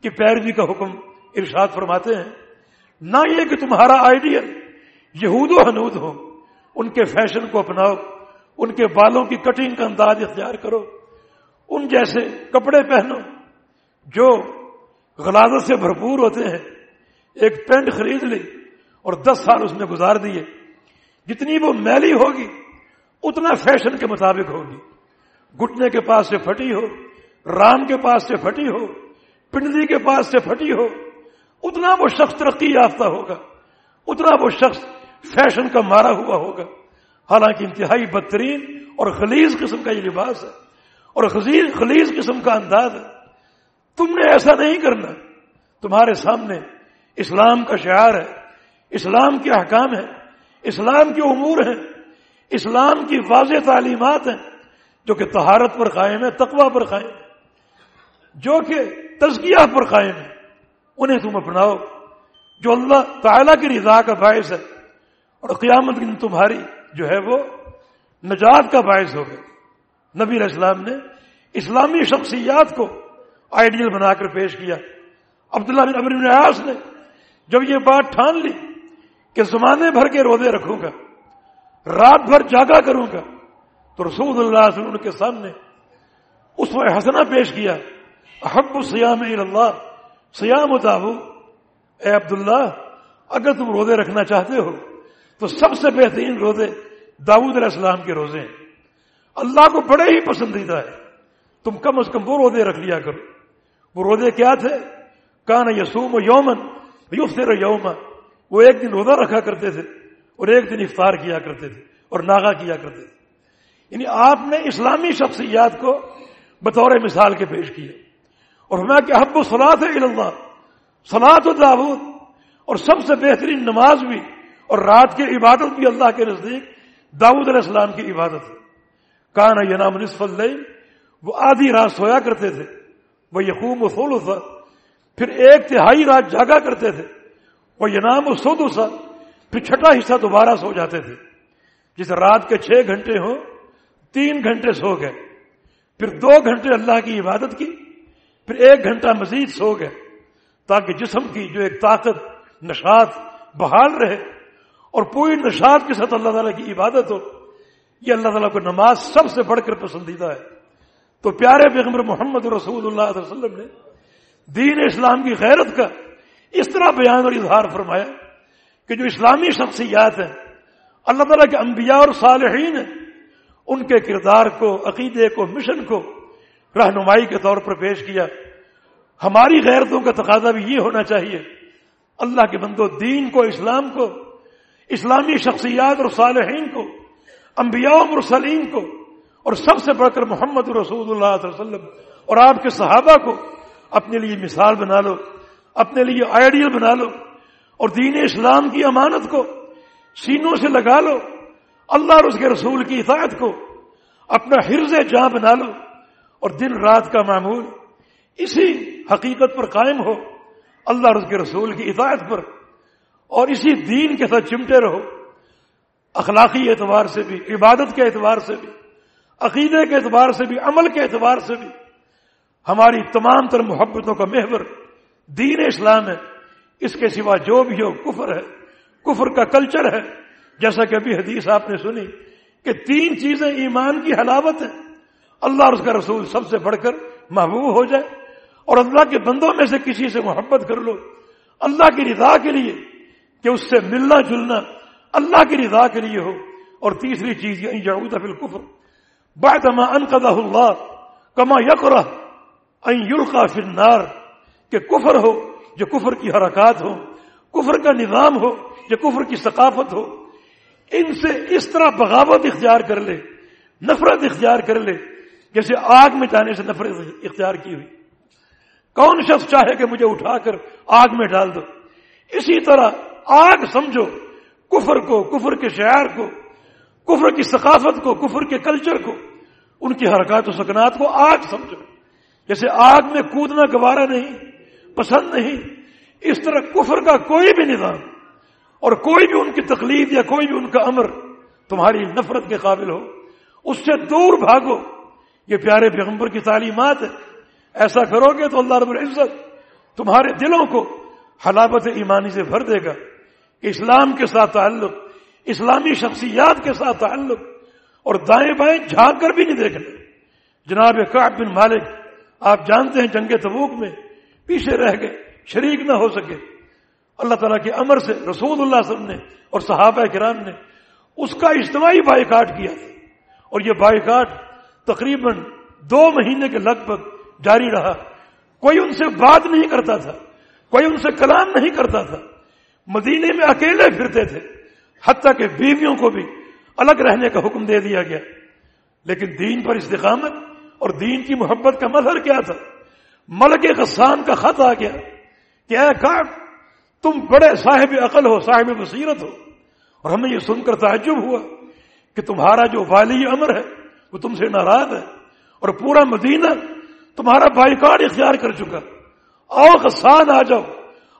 کی پیروی کا حکم ارشاد فرماتے ہیں۔ نہ یہ کہ تمہارا آئیڈیل یہود و حنود ہو ان کے فیشن کو اپناؤ، ان کے بالوں کی کٹنگ کا انداز اختیار کرو۔ ان جیسے کپڑے پہنو جو غلازت سے بھرپور ہوتے ہیں۔ ایک پینٹ خرید لی اور دس سال اس میں گزار دیے۔ جتنی وہ میلی ہوگی، اتنا فیشن کے مطابق ہوگی۔ گٹنے کے پاس سے پھٹی ہو، رام کے پاس سے پھٹی ہو، پنڈلی کے پاس سے پھٹی ہو، اتنا وہ شخص ترقی یافتہ ہوگا۔ اتنا وہ شخص فیشن کا مارا ہوا ہوگا۔ حالانکہ انتہائی بدترین اور خلیز قسم کا یہ لباس ہے۔ اور خلیز قسم کا انداز ہے۔ تم نے ایسا نہیں کرنا۔ تمہارے سامنے اسلام کا شعار ہے۔ اسلام کے احکام ہیں۔ اسلام کے امور ہیں۔ اسلام کی واضح تعلیمات ہیں۔ جو کہ تہارت پر قائم ہے تقوا پر قائم ہے۔ جو کہ تزکیہ پر قائم ہے۔ انہیں تم اپناؤ۔ جو اللہ تعالیٰ کی رضا کا باعث ہے۔ اور قیامت کی تمہاری جو ہے وہ نجات کا باعث ہوگا۔ نبی علیہ السلام نے اسلامی شخصیات کو آئیڈیل بنا کر پیش کیا۔ عبداللہ بن عمر بن عیاس نے جب یہ بات ٹھان لی کہ زمانے بھر کے روزے رکھوں گا، رات بھر جاگا کروں گا، تو رسول اللہ صلی اللہ علیہ وسلم کے سامنے اس میں حسنہ پیش کیا۔ احب السیام اللہ سیام و اے عبداللہ، اگر تم روزے رکھنا چاہتے ہو تو سب سے بہترین روزے داود علیہ السلام کے روزے ہیں۔ اللہ کو بڑے ہی پسندیدہ ہے۔ تم کم از کم وہ روزے رکھ لیا کرو۔ وہ روزے کیا تھے؟ کان یسوم و یومن یوفر یوم وہ ایک دن روزہ رکھا کرتے تھے اور ایک دن افطار کیا کرتے تھے اور ناغا کیا کرتے تھے۔ یعنی آپ نے اسلامی شخصیات کو بطور مثال کے پیش کیے اور میں کہ حب و سلاد ہے اللہ سلاد و داود اور سب سے بہترین نماز بھی اور رات کی عبادت بھی اللہ کے نزدیک داود علیہ السلام کی عبادت ہے۔ کان یہ نام نصف اللہ وہ آدھی رات سویا کرتے تھے، وہ یقوم و سولو پھر ایک تہائی رات جاگا کرتے تھے، وہ یہ نام و سودو پھر چھٹا حصہ دوبارہ سو جاتے تھے۔ جس رات کے چھ گھنٹے ہوں، تین گھنٹے سو گئے۔ پھر دو گھنٹے اللہ کی عبادت کی، پھر ایک گھنٹہ مزید سو گئے۔ تاکہ جسم کی جو ایک طاقت، نشاط، بحال رہے اور پوری نشاط کے ساتھ اللہ تعالیٰ کی عبادت ہو۔ یہ اللہ تعالیٰ کو نماز سب سے بڑھ کر پسندیدہ ہے۔ تو پیارے پیغمبر محمد رسول اللہ علیہ وسلم نے دین اسلام کی غیرت کا اس طرح بیان اور اظہار فرمایا کہ جو اسلامی شخصیات ہیں، اللہ تعالیٰ کے انبیاء اور صالحین ہیں، ان کے کردار کو، عقیدے کو، مشن کو رہنمائی کے طور پر پیش کیا۔ ہماری غیرتوں کا تقاضا بھی یہ ہونا چاہیے، اللہ کے بندو دین کو، اسلام کو، اسلامی شخصیات اور صالحین کو انبیاء و مرسلین کو اور سب سے بڑھ کر محمد رسول اللہ علیہ وسلم اور آپ کے صحابہ کو اپنے لیے مثال بنا لو، اپنے لیے آئیڈیل بنا لو اور دین اسلام کی امانت کو سینوں سے لگا لو، اللہ اور اس کے رسول کی اطاعت کو اپنا حرز جاں بنا لو اور دن رات کا معمول اسی حقیقت پر قائم ہو، اللہ اور اس کے رسول کی اطاعت پر اور اسی دین کے ساتھ چمٹے رہو۔ اخلاقی اعتبار سے بھی، عبادت کے اعتبار سے بھی، عقیدے کے اعتبار سے بھی، عمل کے اعتبار سے بھی ہماری تمام تر محبتوں کا محور دین اسلام ہے۔ اس کے سوا جو بھی ہو، کفر ہے۔ کفر کا کلچر ہے۔ جیسا کہ ابھی حدیث آپ نے سنی کہ تین چیزیں ایمان کی حلاوت ہیں۔ اللہ اور اس کا رسول سب سے بڑھ کر محبوب ہو جائے اور اللہ کے بندوں میں سے کسی سے محبت کر لو۔ اللہ کی رضا کے لیے کہ اس سے ملنا جلنا اللہ کی رضا کے لیے ہو۔ اور تیسری چیز یہ کفر بعدما انقذہ اللہ، کما یقرہ ان یلقا فی النار، کہ کفر ہو، جو کفر کی حرکات ہو کفر کا نظام ہو، جو کفر کی ثقافت ہو، ان سے اس طرح بغاوت اختیار کر لے، نفرت اختیار کر لے، جیسے آگ میں جانے سے نفرت اختیار کی ہوئی۔ کون شخص چاہے کہ مجھے اٹھا کر آگ میں ڈال دو؟ اسی طرح آگ سمجھو کفر کو، کفر کے شعر کو، کفر کی ثقافت کو، کفر کے کلچر کو، ان کی حرکات و سکنات کو آگ سمجھو جیسے آگ میں کودنا گوارا نہیں، پسند نہیں، اس طرح کفر کا کوئی بھی نظام اور کوئی بھی ان کی تکلیف یا کوئی بھی ان کا امر تمہاری نفرت کے قابل ہو۔ اس سے دور بھاگو۔ یہ پیارے پیغمبر کی تعلیمات ہے ایسا کرو گے تو اللہ رب العزت تمہارے دلوں کو حلابت ایمانی سے بھر دے گا۔ اسلام کے ساتھ تعلق، اسلامی شخصیات کے ساتھ تعلق، اور دائیں بائیں جھانک کر بھی نہیں دیکھنا جناب کاب بن مالک، آپ جانتے ہیں جنگ تبوک میں پیچھے رہ گئے، شریک نہ ہو سکے۔ اللہ تعالیٰ کے امر سے رسول اللہ صلی اللہ علیہ وسلم نے اور صحابہ کرام نے اس کا اجتماعی بائی کاٹ کیا۔ اور یہ بائی کاٹ تقریباً دو مہینے کے لگ بھگ جاری رہا۔ کوئی ان سے بات نہیں کرتا تھا، کوئی ان سے کلام نہیں کرتا تھا۔ مدینے میں اکیلے پھرتے تھے، حتیٰ کہ بیویوں کو بھی الگ رہنے کا حکم دے دیا گیا۔ لیکن دین پر استقامت اور دین کی محبت کا مظہر کیا تھا؟ ملک غسان کا خط آ گیا کہ اے کاٹ تم بڑے صاحب عقل ہو، صاحب بصیرت ہو۔ اور ہمیں یہ سن کر تعجب ہوا کہ تمہارا جو والی امر ہے، وہ تم سے ناراض ہے۔ اور پورا مدینہ تمہارا بائیکاٹ اختیار کر چکا۔ اور غسان آ جاؤ،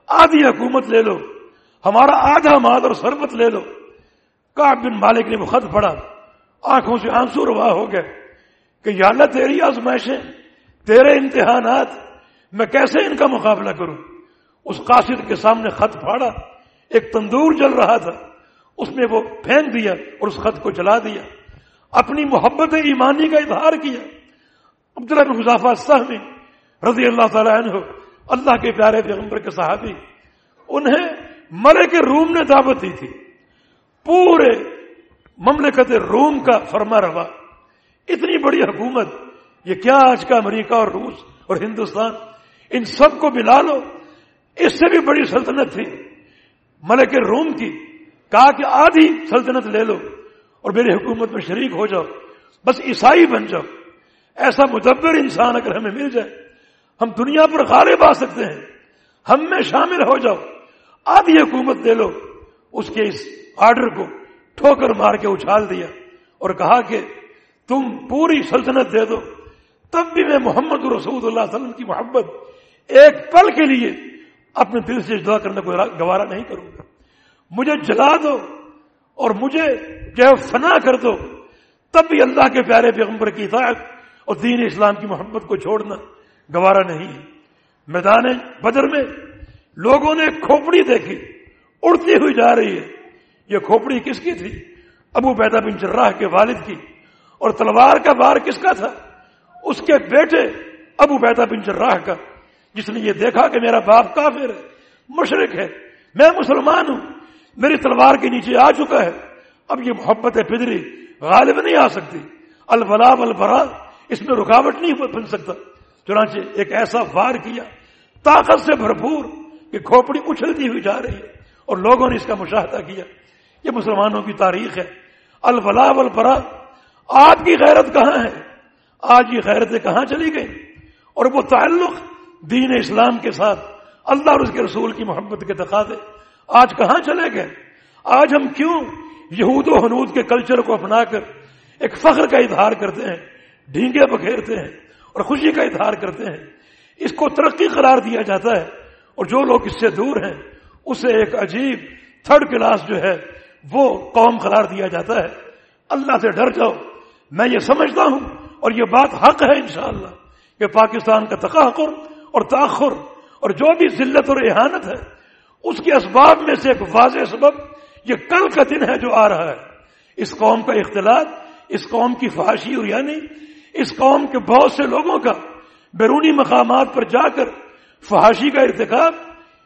آدھی حکومت لے لو۔ ہمارا آدھا ماد اور سربت لے لو۔ کاب بن مالک نے وہ خط پڑا آنکھوں سے آنسو روا ہو گئے کہ یا اللہ تیری آزمائشیں، تیرے امتحانات، میں کیسے ان کا مقابلہ کروں؟ اس قاصد کے سامنے خط پھاڑا۔ ایک تندور جل رہا تھا۔ اس میں وہ پھینک دیا اور اس خط کو جلا دیا۔ اپنی محبت ایمانی کا اظہار کیا۔ عبداللہ بن حضافہ صاحب رضی اللہ تعالیٰ عنہ، اللہ کے پیارے پیغمبر کے صحابی، انہیں ملک روم نے دعوت دی تھی۔ پورے مملکت روم کا فرما روا۔ اتنی بڑی حکومت، یہ کیا آج کا امریکہ اور روس اور ہندوستان، ان سب کو ملا لو۔ اس سے بھی بڑی سلطنت تھی۔ ملک روم کی کہا کہ آدھی سلطنت لے لو اور میری حکومت میں شریک ہو جاؤ۔ بس عیسائی بن جاؤ۔ ایسا مدبر انسان اگر ہمیں مل جائے، ہم دنیا پر غالب آ سکتے ہیں۔ ہم میں شامل ہو جاؤ۔ آدھی حکومت دے لو۔ اس کے اس آرڈر کو ٹھوکر مار کے اچھال دیا اور کہا کہ تم پوری سلطنت دے دو۔ تب بھی میں محمد رسول اللہ علیہ وسلم کی محبت ایک پل کے لیے اپنے دل سے جدا کرنے کو گوارا نہیں کروں گا۔ مجھے جلا دو اور مجھے جو فنا کر دو۔ تب بھی اللہ کے پیارے پیغمبر کی اطاعت اور دین اسلام کی محبت کو چھوڑنا گوارا نہیں ہے۔ میدان بدر میں لوگوں نے کھوپڑی دیکھی، اڑتی ہوئی جا رہی ہے۔ یہ کھوپڑی کس کی تھی؟ ابو بیدا بن جراح کے والد کی۔ اور تلوار کا بار کس کا تھا؟ اس کے بیٹے ابو بیدا بن جراح کا۔ جس نے یہ دیکھا کہ میرا باپ کافر ہے مشرق ہے، میں مسلمان ہوں، میری تلوار کے نیچے آ چکا ہے۔ اب یہ محبت پدری غالب نہیں آ سکتی۔ البلا البرا اس میں رکاوٹ نہیں بن سکتا۔ چنانچہ ایک ایسا وار کیا، طاقت سے بھرپور کہ کھوپڑی اچھلتی ہوئی جا رہی ہے اور لوگوں نے اس کا مشاہدہ کیا۔ یہ مسلمانوں کی تاریخ ہے۔ البلا البرا آج کی غیرت کہاں ہے؟ آج یہ غیرتیں کہاں چلی گئی اور وہ تعلق دین اسلام کے ساتھ، اللہ اور اس کے رسول کی محبت کے تقاضے آج کہاں چلے گئے؟ آج ہم کیوں یہود و حنود کے کلچر کو اپنا کر ایک فخر کا اظہار کرتے ہیں، ڈھینگے بکھیرتے ہیں اور خوشی کا اظہار کرتے ہیں؟ اس کو ترقی قرار دیا جاتا ہے۔ اور جو لوگ اس سے دور ہیں، اسے ایک عجیب تھرڈ کلاس جو ہے، وہ قوم قرار دیا جاتا ہے۔ اللہ سے ڈر جاؤ۔ میں یہ سمجھتا ہوں اور یہ بات حق ہے انشاءاللہ کہ پاکستان کا تقاخر اور تاخر اور جو بھی ذلت اور احانت ہے، اس کے اسباب میں سے ایک واضح سبب یہ کل کا دن ہے جو آ رہا ہے۔ اس قوم کا اختلاط، اس قوم کی فحاشی اور یعنی اس قوم کے بہت سے لوگوں کا بیرونی مقامات پر جا کر فحاشی کا ارتکاب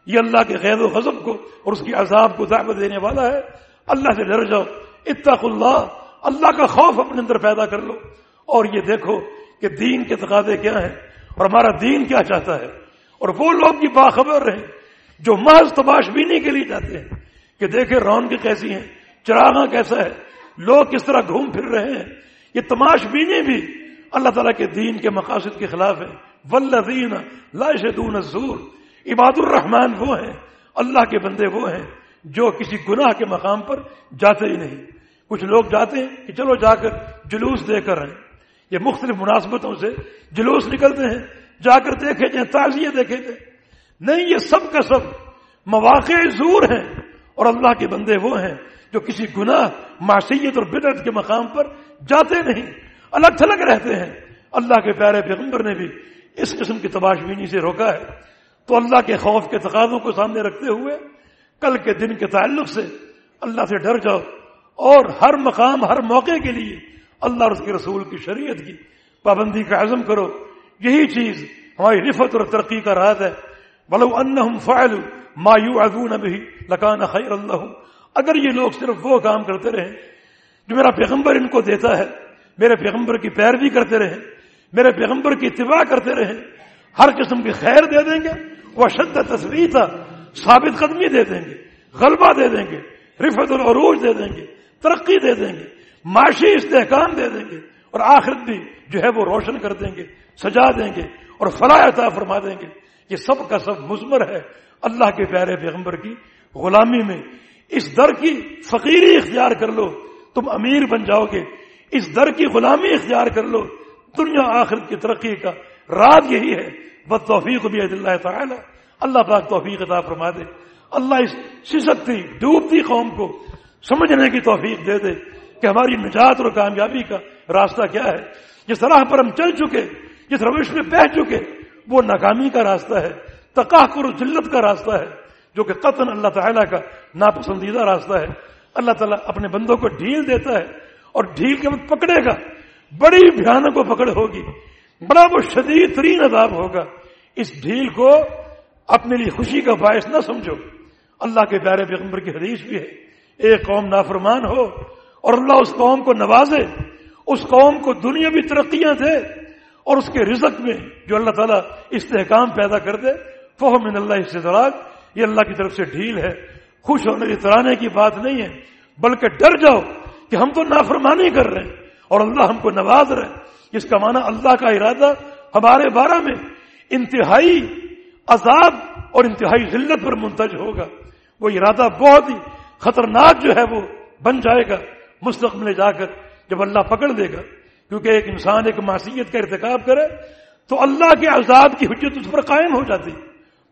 یہ اللہ کے غیر و غضب کو اور اس کی عذاب کو دعوت دینے والا ہے۔ اللہ سے ڈر جاؤ اتق اللہ اللہ کا خوف اپنے اندر پیدا کر لو۔ اور یہ دیکھو کہ دین کے تقاضے کیا ہیں اور ہمارا دین کیا چاہتا ہے۔ اور وہ لوگ بھی باخبر رہیں جو محض تباش بینی کے لیے جاتے ہیں۔ کہ دیکھے رون کی کیسی ہیں، چراغاں کیسا ہے، لوگ کس طرح گھوم پھر رہے ہیں۔ یہ تماش بینی بھی اللہ تعالیٰ کے دین کے مقاصد کے خلاف ہے۔ ولدین لاشدون الزور. عباد الرحمان وہ ہیں، اللہ کے بندے وہ ہیں جو کسی گناہ کے مقام پر جاتے ہی نہیں۔ کچھ لوگ جاتے ہیں کہ چلو جا کر جلوس دے کر آئیں۔ یہ مختلف مناسبتوں سے جلوس نکلتے ہیں، جا کر دیکھے جائیں تازیے دیکھے جائیں نہیں، یہ سب کا سب مواقع زور ہیں اور اللہ کے بندے وہ ہیں جو کسی گناہ، معصیت اور بدعت کے مقام پر جاتے نہیں۔ الگ تھلگ رہتے ہیں۔ اللہ کے پیارے پیغمبر نے بھی اس قسم کی تباش بینی سے روکا ہے تو اللہ کے خوف کے تقاضوں کو سامنے رکھتے ہوئے کل کے دن کے تعلق سے اللہ سے ڈر جاؤ اور ہر مقام، ہر موقع کے لیے اللہ اور اس کے رسول کی شریعت کی پابندی کا عزم کرو۔ یہی چیز ہماری رفت اور ترقی کا راز ہے۔ بلو ان فائل مایو ادون بھی لکان خیر اللہ اگر یہ لوگ صرف وہ کام کرتے رہے جو میرا پیغمبر ان کو دیتا ہے، میرے پیغمبر کی پیروی کرتے رہے میرے پیغمبر کی اتباع کرتے رہے، ہر قسم کی خیر دے دیں گے، وہ شد تصویر تھا، ثابت قدمی دے دیں گے، غلبہ دے دیں گے رفت العروج دے دیں گے، ترقی دے دیں گے، معاشی استحکام دے دیں گے، اور آخرت بھی جو ہے وہ روشن کر دیں گے، سجا دیں گے، اور فلاح عطا فرما دیں گے یہ سب کا سب مزمر ہے اللہ کے پیارے پیغمبر کی غلامی میں۔ اس در کی فقیری اختیار کر لو، تم امیر بن جاؤ گے، اس در کی غلامی اختیار کر لو دنیا آخرت کی ترقی کا راز یہی ہے۔ بد توفیق بھی اللہ تعالی۔ اللہ پاک توفیق عطا فرما دے۔ اللہ اس سسکتی ڈوبتی قوم کو سمجھنے کی توفیق دے دے کہ ہماری نجات اور کامیابی کا راستہ کیا ہے۔ جس راہ پر ہم چل چکے، جس روش میں بہ چکے، وہ ناکامی کا راستہ ہے۔ تقاقر ذلت کا راستہ ہے، جو کہ قطن اللہ تعالیٰ کا ناپسندیدہ راستہ ہے۔ اللہ تعالیٰ اپنے بندوں کو ڈھیل دیتا ہے اور ڈھیل کے وقت پکڑے گا۔ بڑی بھیانک کو پکڑ ہوگی، بڑا وہ شدید ترین عذاب ہوگا۔ اس ڈھیل کو اپنے لیے خوشی کا باعث نہ سمجھو۔ اللہ کے پیارے پیغمبر کی حدیث بھی ہے، ایک قوم نافرمان ہو اور اللہ اس قوم کو نوازے۔ اس قوم کو دنیا بھی ترقیاں دے اور اس کے رزق میں جو اللہ تعالیٰ استحکام پیدا کر دے فہم من اللہ اس سے یہ اللہ کی طرف سے ڈھیل ہے۔ خوش ہونے اترانے کی بات نہیں ہے، بلکہ ڈر جاؤ کہ ہم تو نافرمانی کر رہے ہیں۔ اور اللہ ہم کو نواز رہے۔ ہیں اس کا معنی اللہ کا ارادہ ہمارے بارہ میں انتہائی عذاب اور انتہائی ذلت پر منتج ہوگا۔ وہ ارادہ بہت ہی خطرناک جو ہے وہ بن جائے گا مستقبل جا کر جب اللہ پکڑ دے گا۔ کیونکہ ایک انسان ایک معصیت کا ارتکاب کرے تو اللہ کے عذاب کی حجت اس پر قائم ہو جاتی۔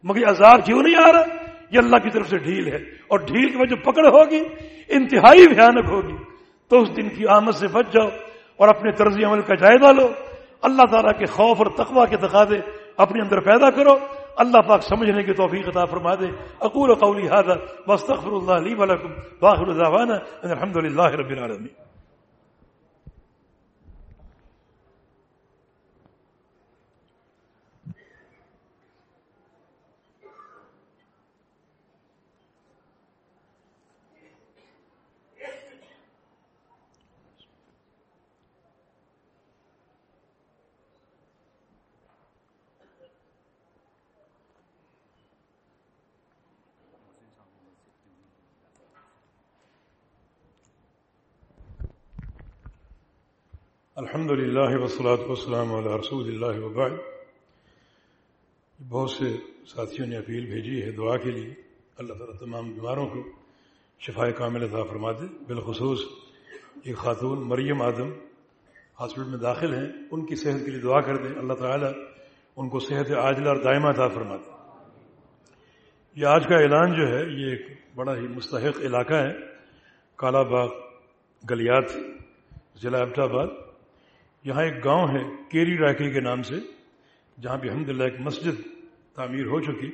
مگر عذاب کیوں نہیں آ رہا؟ یہ اللہ کی طرف سے ڈھیل ہے اور ڈھیل کی وجہ پکڑ ہوگی، انتہائی بھیانک ہوگی۔ تو اس دن کی آمد سے بچ جاؤ۔ اور اپنے طرز عمل کا جائزہ لو۔ اللہ تعالیٰ کے خوف اور تقوا کے تقاضے اپنے اندر پیدا کرو۔ اللہ پاک سمجھنے کی توفیق عطا فرما دے۔ اقول قولی هذا واستغفر الله لي ولكم واخر دعوانا ان الحمد لله رب العالمين۔ الحمد للہ وسلاۃ والسلام علیہ رسول اللہ وبائے بہت سے ساتھیوں نے اپیل بھیجی ہے دعا کے لیے۔ اللہ تعالیٰ تمام بیماروں کو شفا کامل عطا فرما دے۔ بالخصوص ایک خاتون مریم آدم ہاسپٹل میں داخل ہیں۔ ان کی صحت کے لیے دعا کر دیں۔ اللہ تعالیٰ ان کو صحت عاجلہ اور دائمہ عطا فرما دے۔ یہ آج کا اعلان جو ہے، یہ ایک بڑا ہی مستحق علاقہ ہے۔ کالا باغ گلیات، ضلع ابٹ آباد۔ یہاں ایک گاؤں ہے، کیری راکی کے نام سے، جہاں پہ الحمد للہ ایک مسجد تعمیر ہو چکی،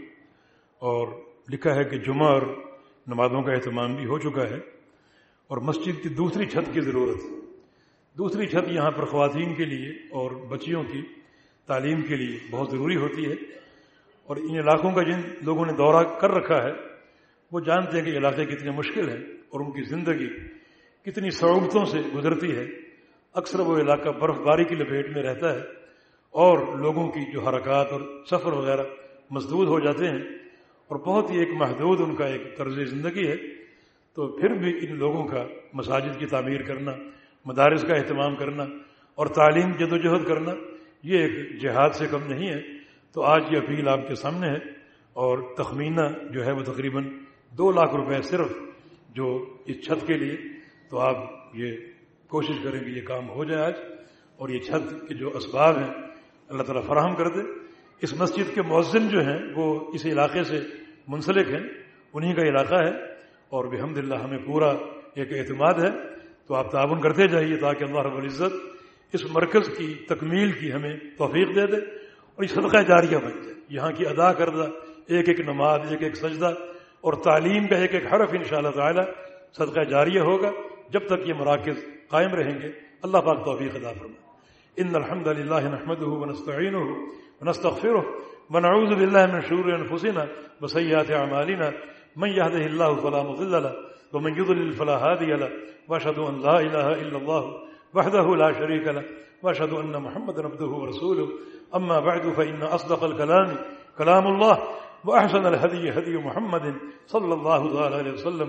اور لکھا ہے کہ جمعہ اور نمازوں کا اہتمام بھی ہو چکا ہے، اور مسجد کی دوسری چھت کی ضرورت ہے۔ دوسری چھت یہاں پر خواتین کے لیے اور بچیوں کی تعلیم کے لیے بہت ضروری ہوتی ہے، اور ان علاقوں کا جن لوگوں نے دورہ کر رکھا ہے، وہ جانتے ہیں کہ علاقے کتنے مشکل ہیں، اور ان کی زندگی کتنی صعوبتوں سے گزرتی ہے۔ اکثر وہ علاقہ برف باری کی لپیٹ میں رہتا ہے اور لوگوں کی جو حرکات اور سفر وغیرہ مسدود ہو جاتے ہیں اور بہت ہی ایک محدود ان کا ایک طرز زندگی ہے، تو پھر بھی ان لوگوں کا مساجد کی تعمیر کرنا، مدارس کا اہتمام کرنا اور تعلیم جد و جہد کرنا، یہ ایک جہاد سے کم نہیں ہے۔ تو آج یہ اپیل آپ کے سامنے ہے اور تخمینہ جو ہے وہ تقریباً دو لاکھ روپے صرف جو اس چھت کے لیے، تو آپ یہ کوشش کریں کہ یہ کام ہو جائے آج اور یہ چھت کے جو اسباب ہیں، اللہ تعالیٰ فراہم کر دے۔ اس مسجد کے مؤذن جو ہیں، وہ اس علاقے سے منسلک ہیں۔ انہی کا علاقہ ہے اور بحمد اللہ ہمیں پورا ایک اعتماد ہے۔ تو آپ تعاون کرتے جائیے تاکہ اللہ رب العزت اس مرکز کی تکمیل کی ہمیں توفیق دے دے اور یہ صدقہ جاریہ بن جائے۔ یہاں کی ادا کردہ ایک ایک نماز، ایک ایک سجدہ اور تعلیم کا ایک ایک حرف ان شاء اللہ تعالیٰ صدقہ جاریہ ہوگا۔ جب تک یہ مراکز قائم رہیں گے، اللہ پاک توفیق ادا فرما ان الحمد للہ نحمده ونستعینه ونستغفره ونعوذ بالله من شرور انفسنا وسيئات اعمالنا۔ من يهده الله فلا مضل له ومن يضلل فلا هادي له۔ واشهد ان لا اله الا الله وحده لا شريك له واشهد ان محمدا عبده ورسوله۔ اما بعد فان اصدق الكلام كلام الله واحسن الهدي هدي محمد صلى الله عليه وسلم۔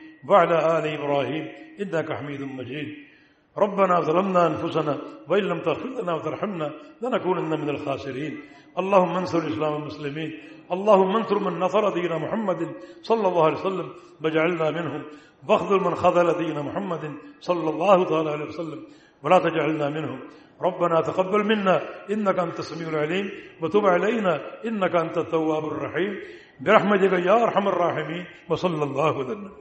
وعلى آل إبراهيم إنك حميد مجيد. ربنا ظلمنا أنفسنا وإن لم تغفر لنا وترحمنا لنكونن من الخاسرين. اللهم انصر الإسلام والمسلمين اللهم انصر من نصر دين محمد صلى الله عليه وسلم واجعلنا منهم. واخذل من خذل دين محمد صلى الله تعالى عليه وسلم ولا تجعلنا منهم. ربنا تقبل منا إنك أنت السميع العليم. وتب علينا إنك أنت التواب الرحيم. برحمتك يا أرحم الراحمين. وصلى الله وسلم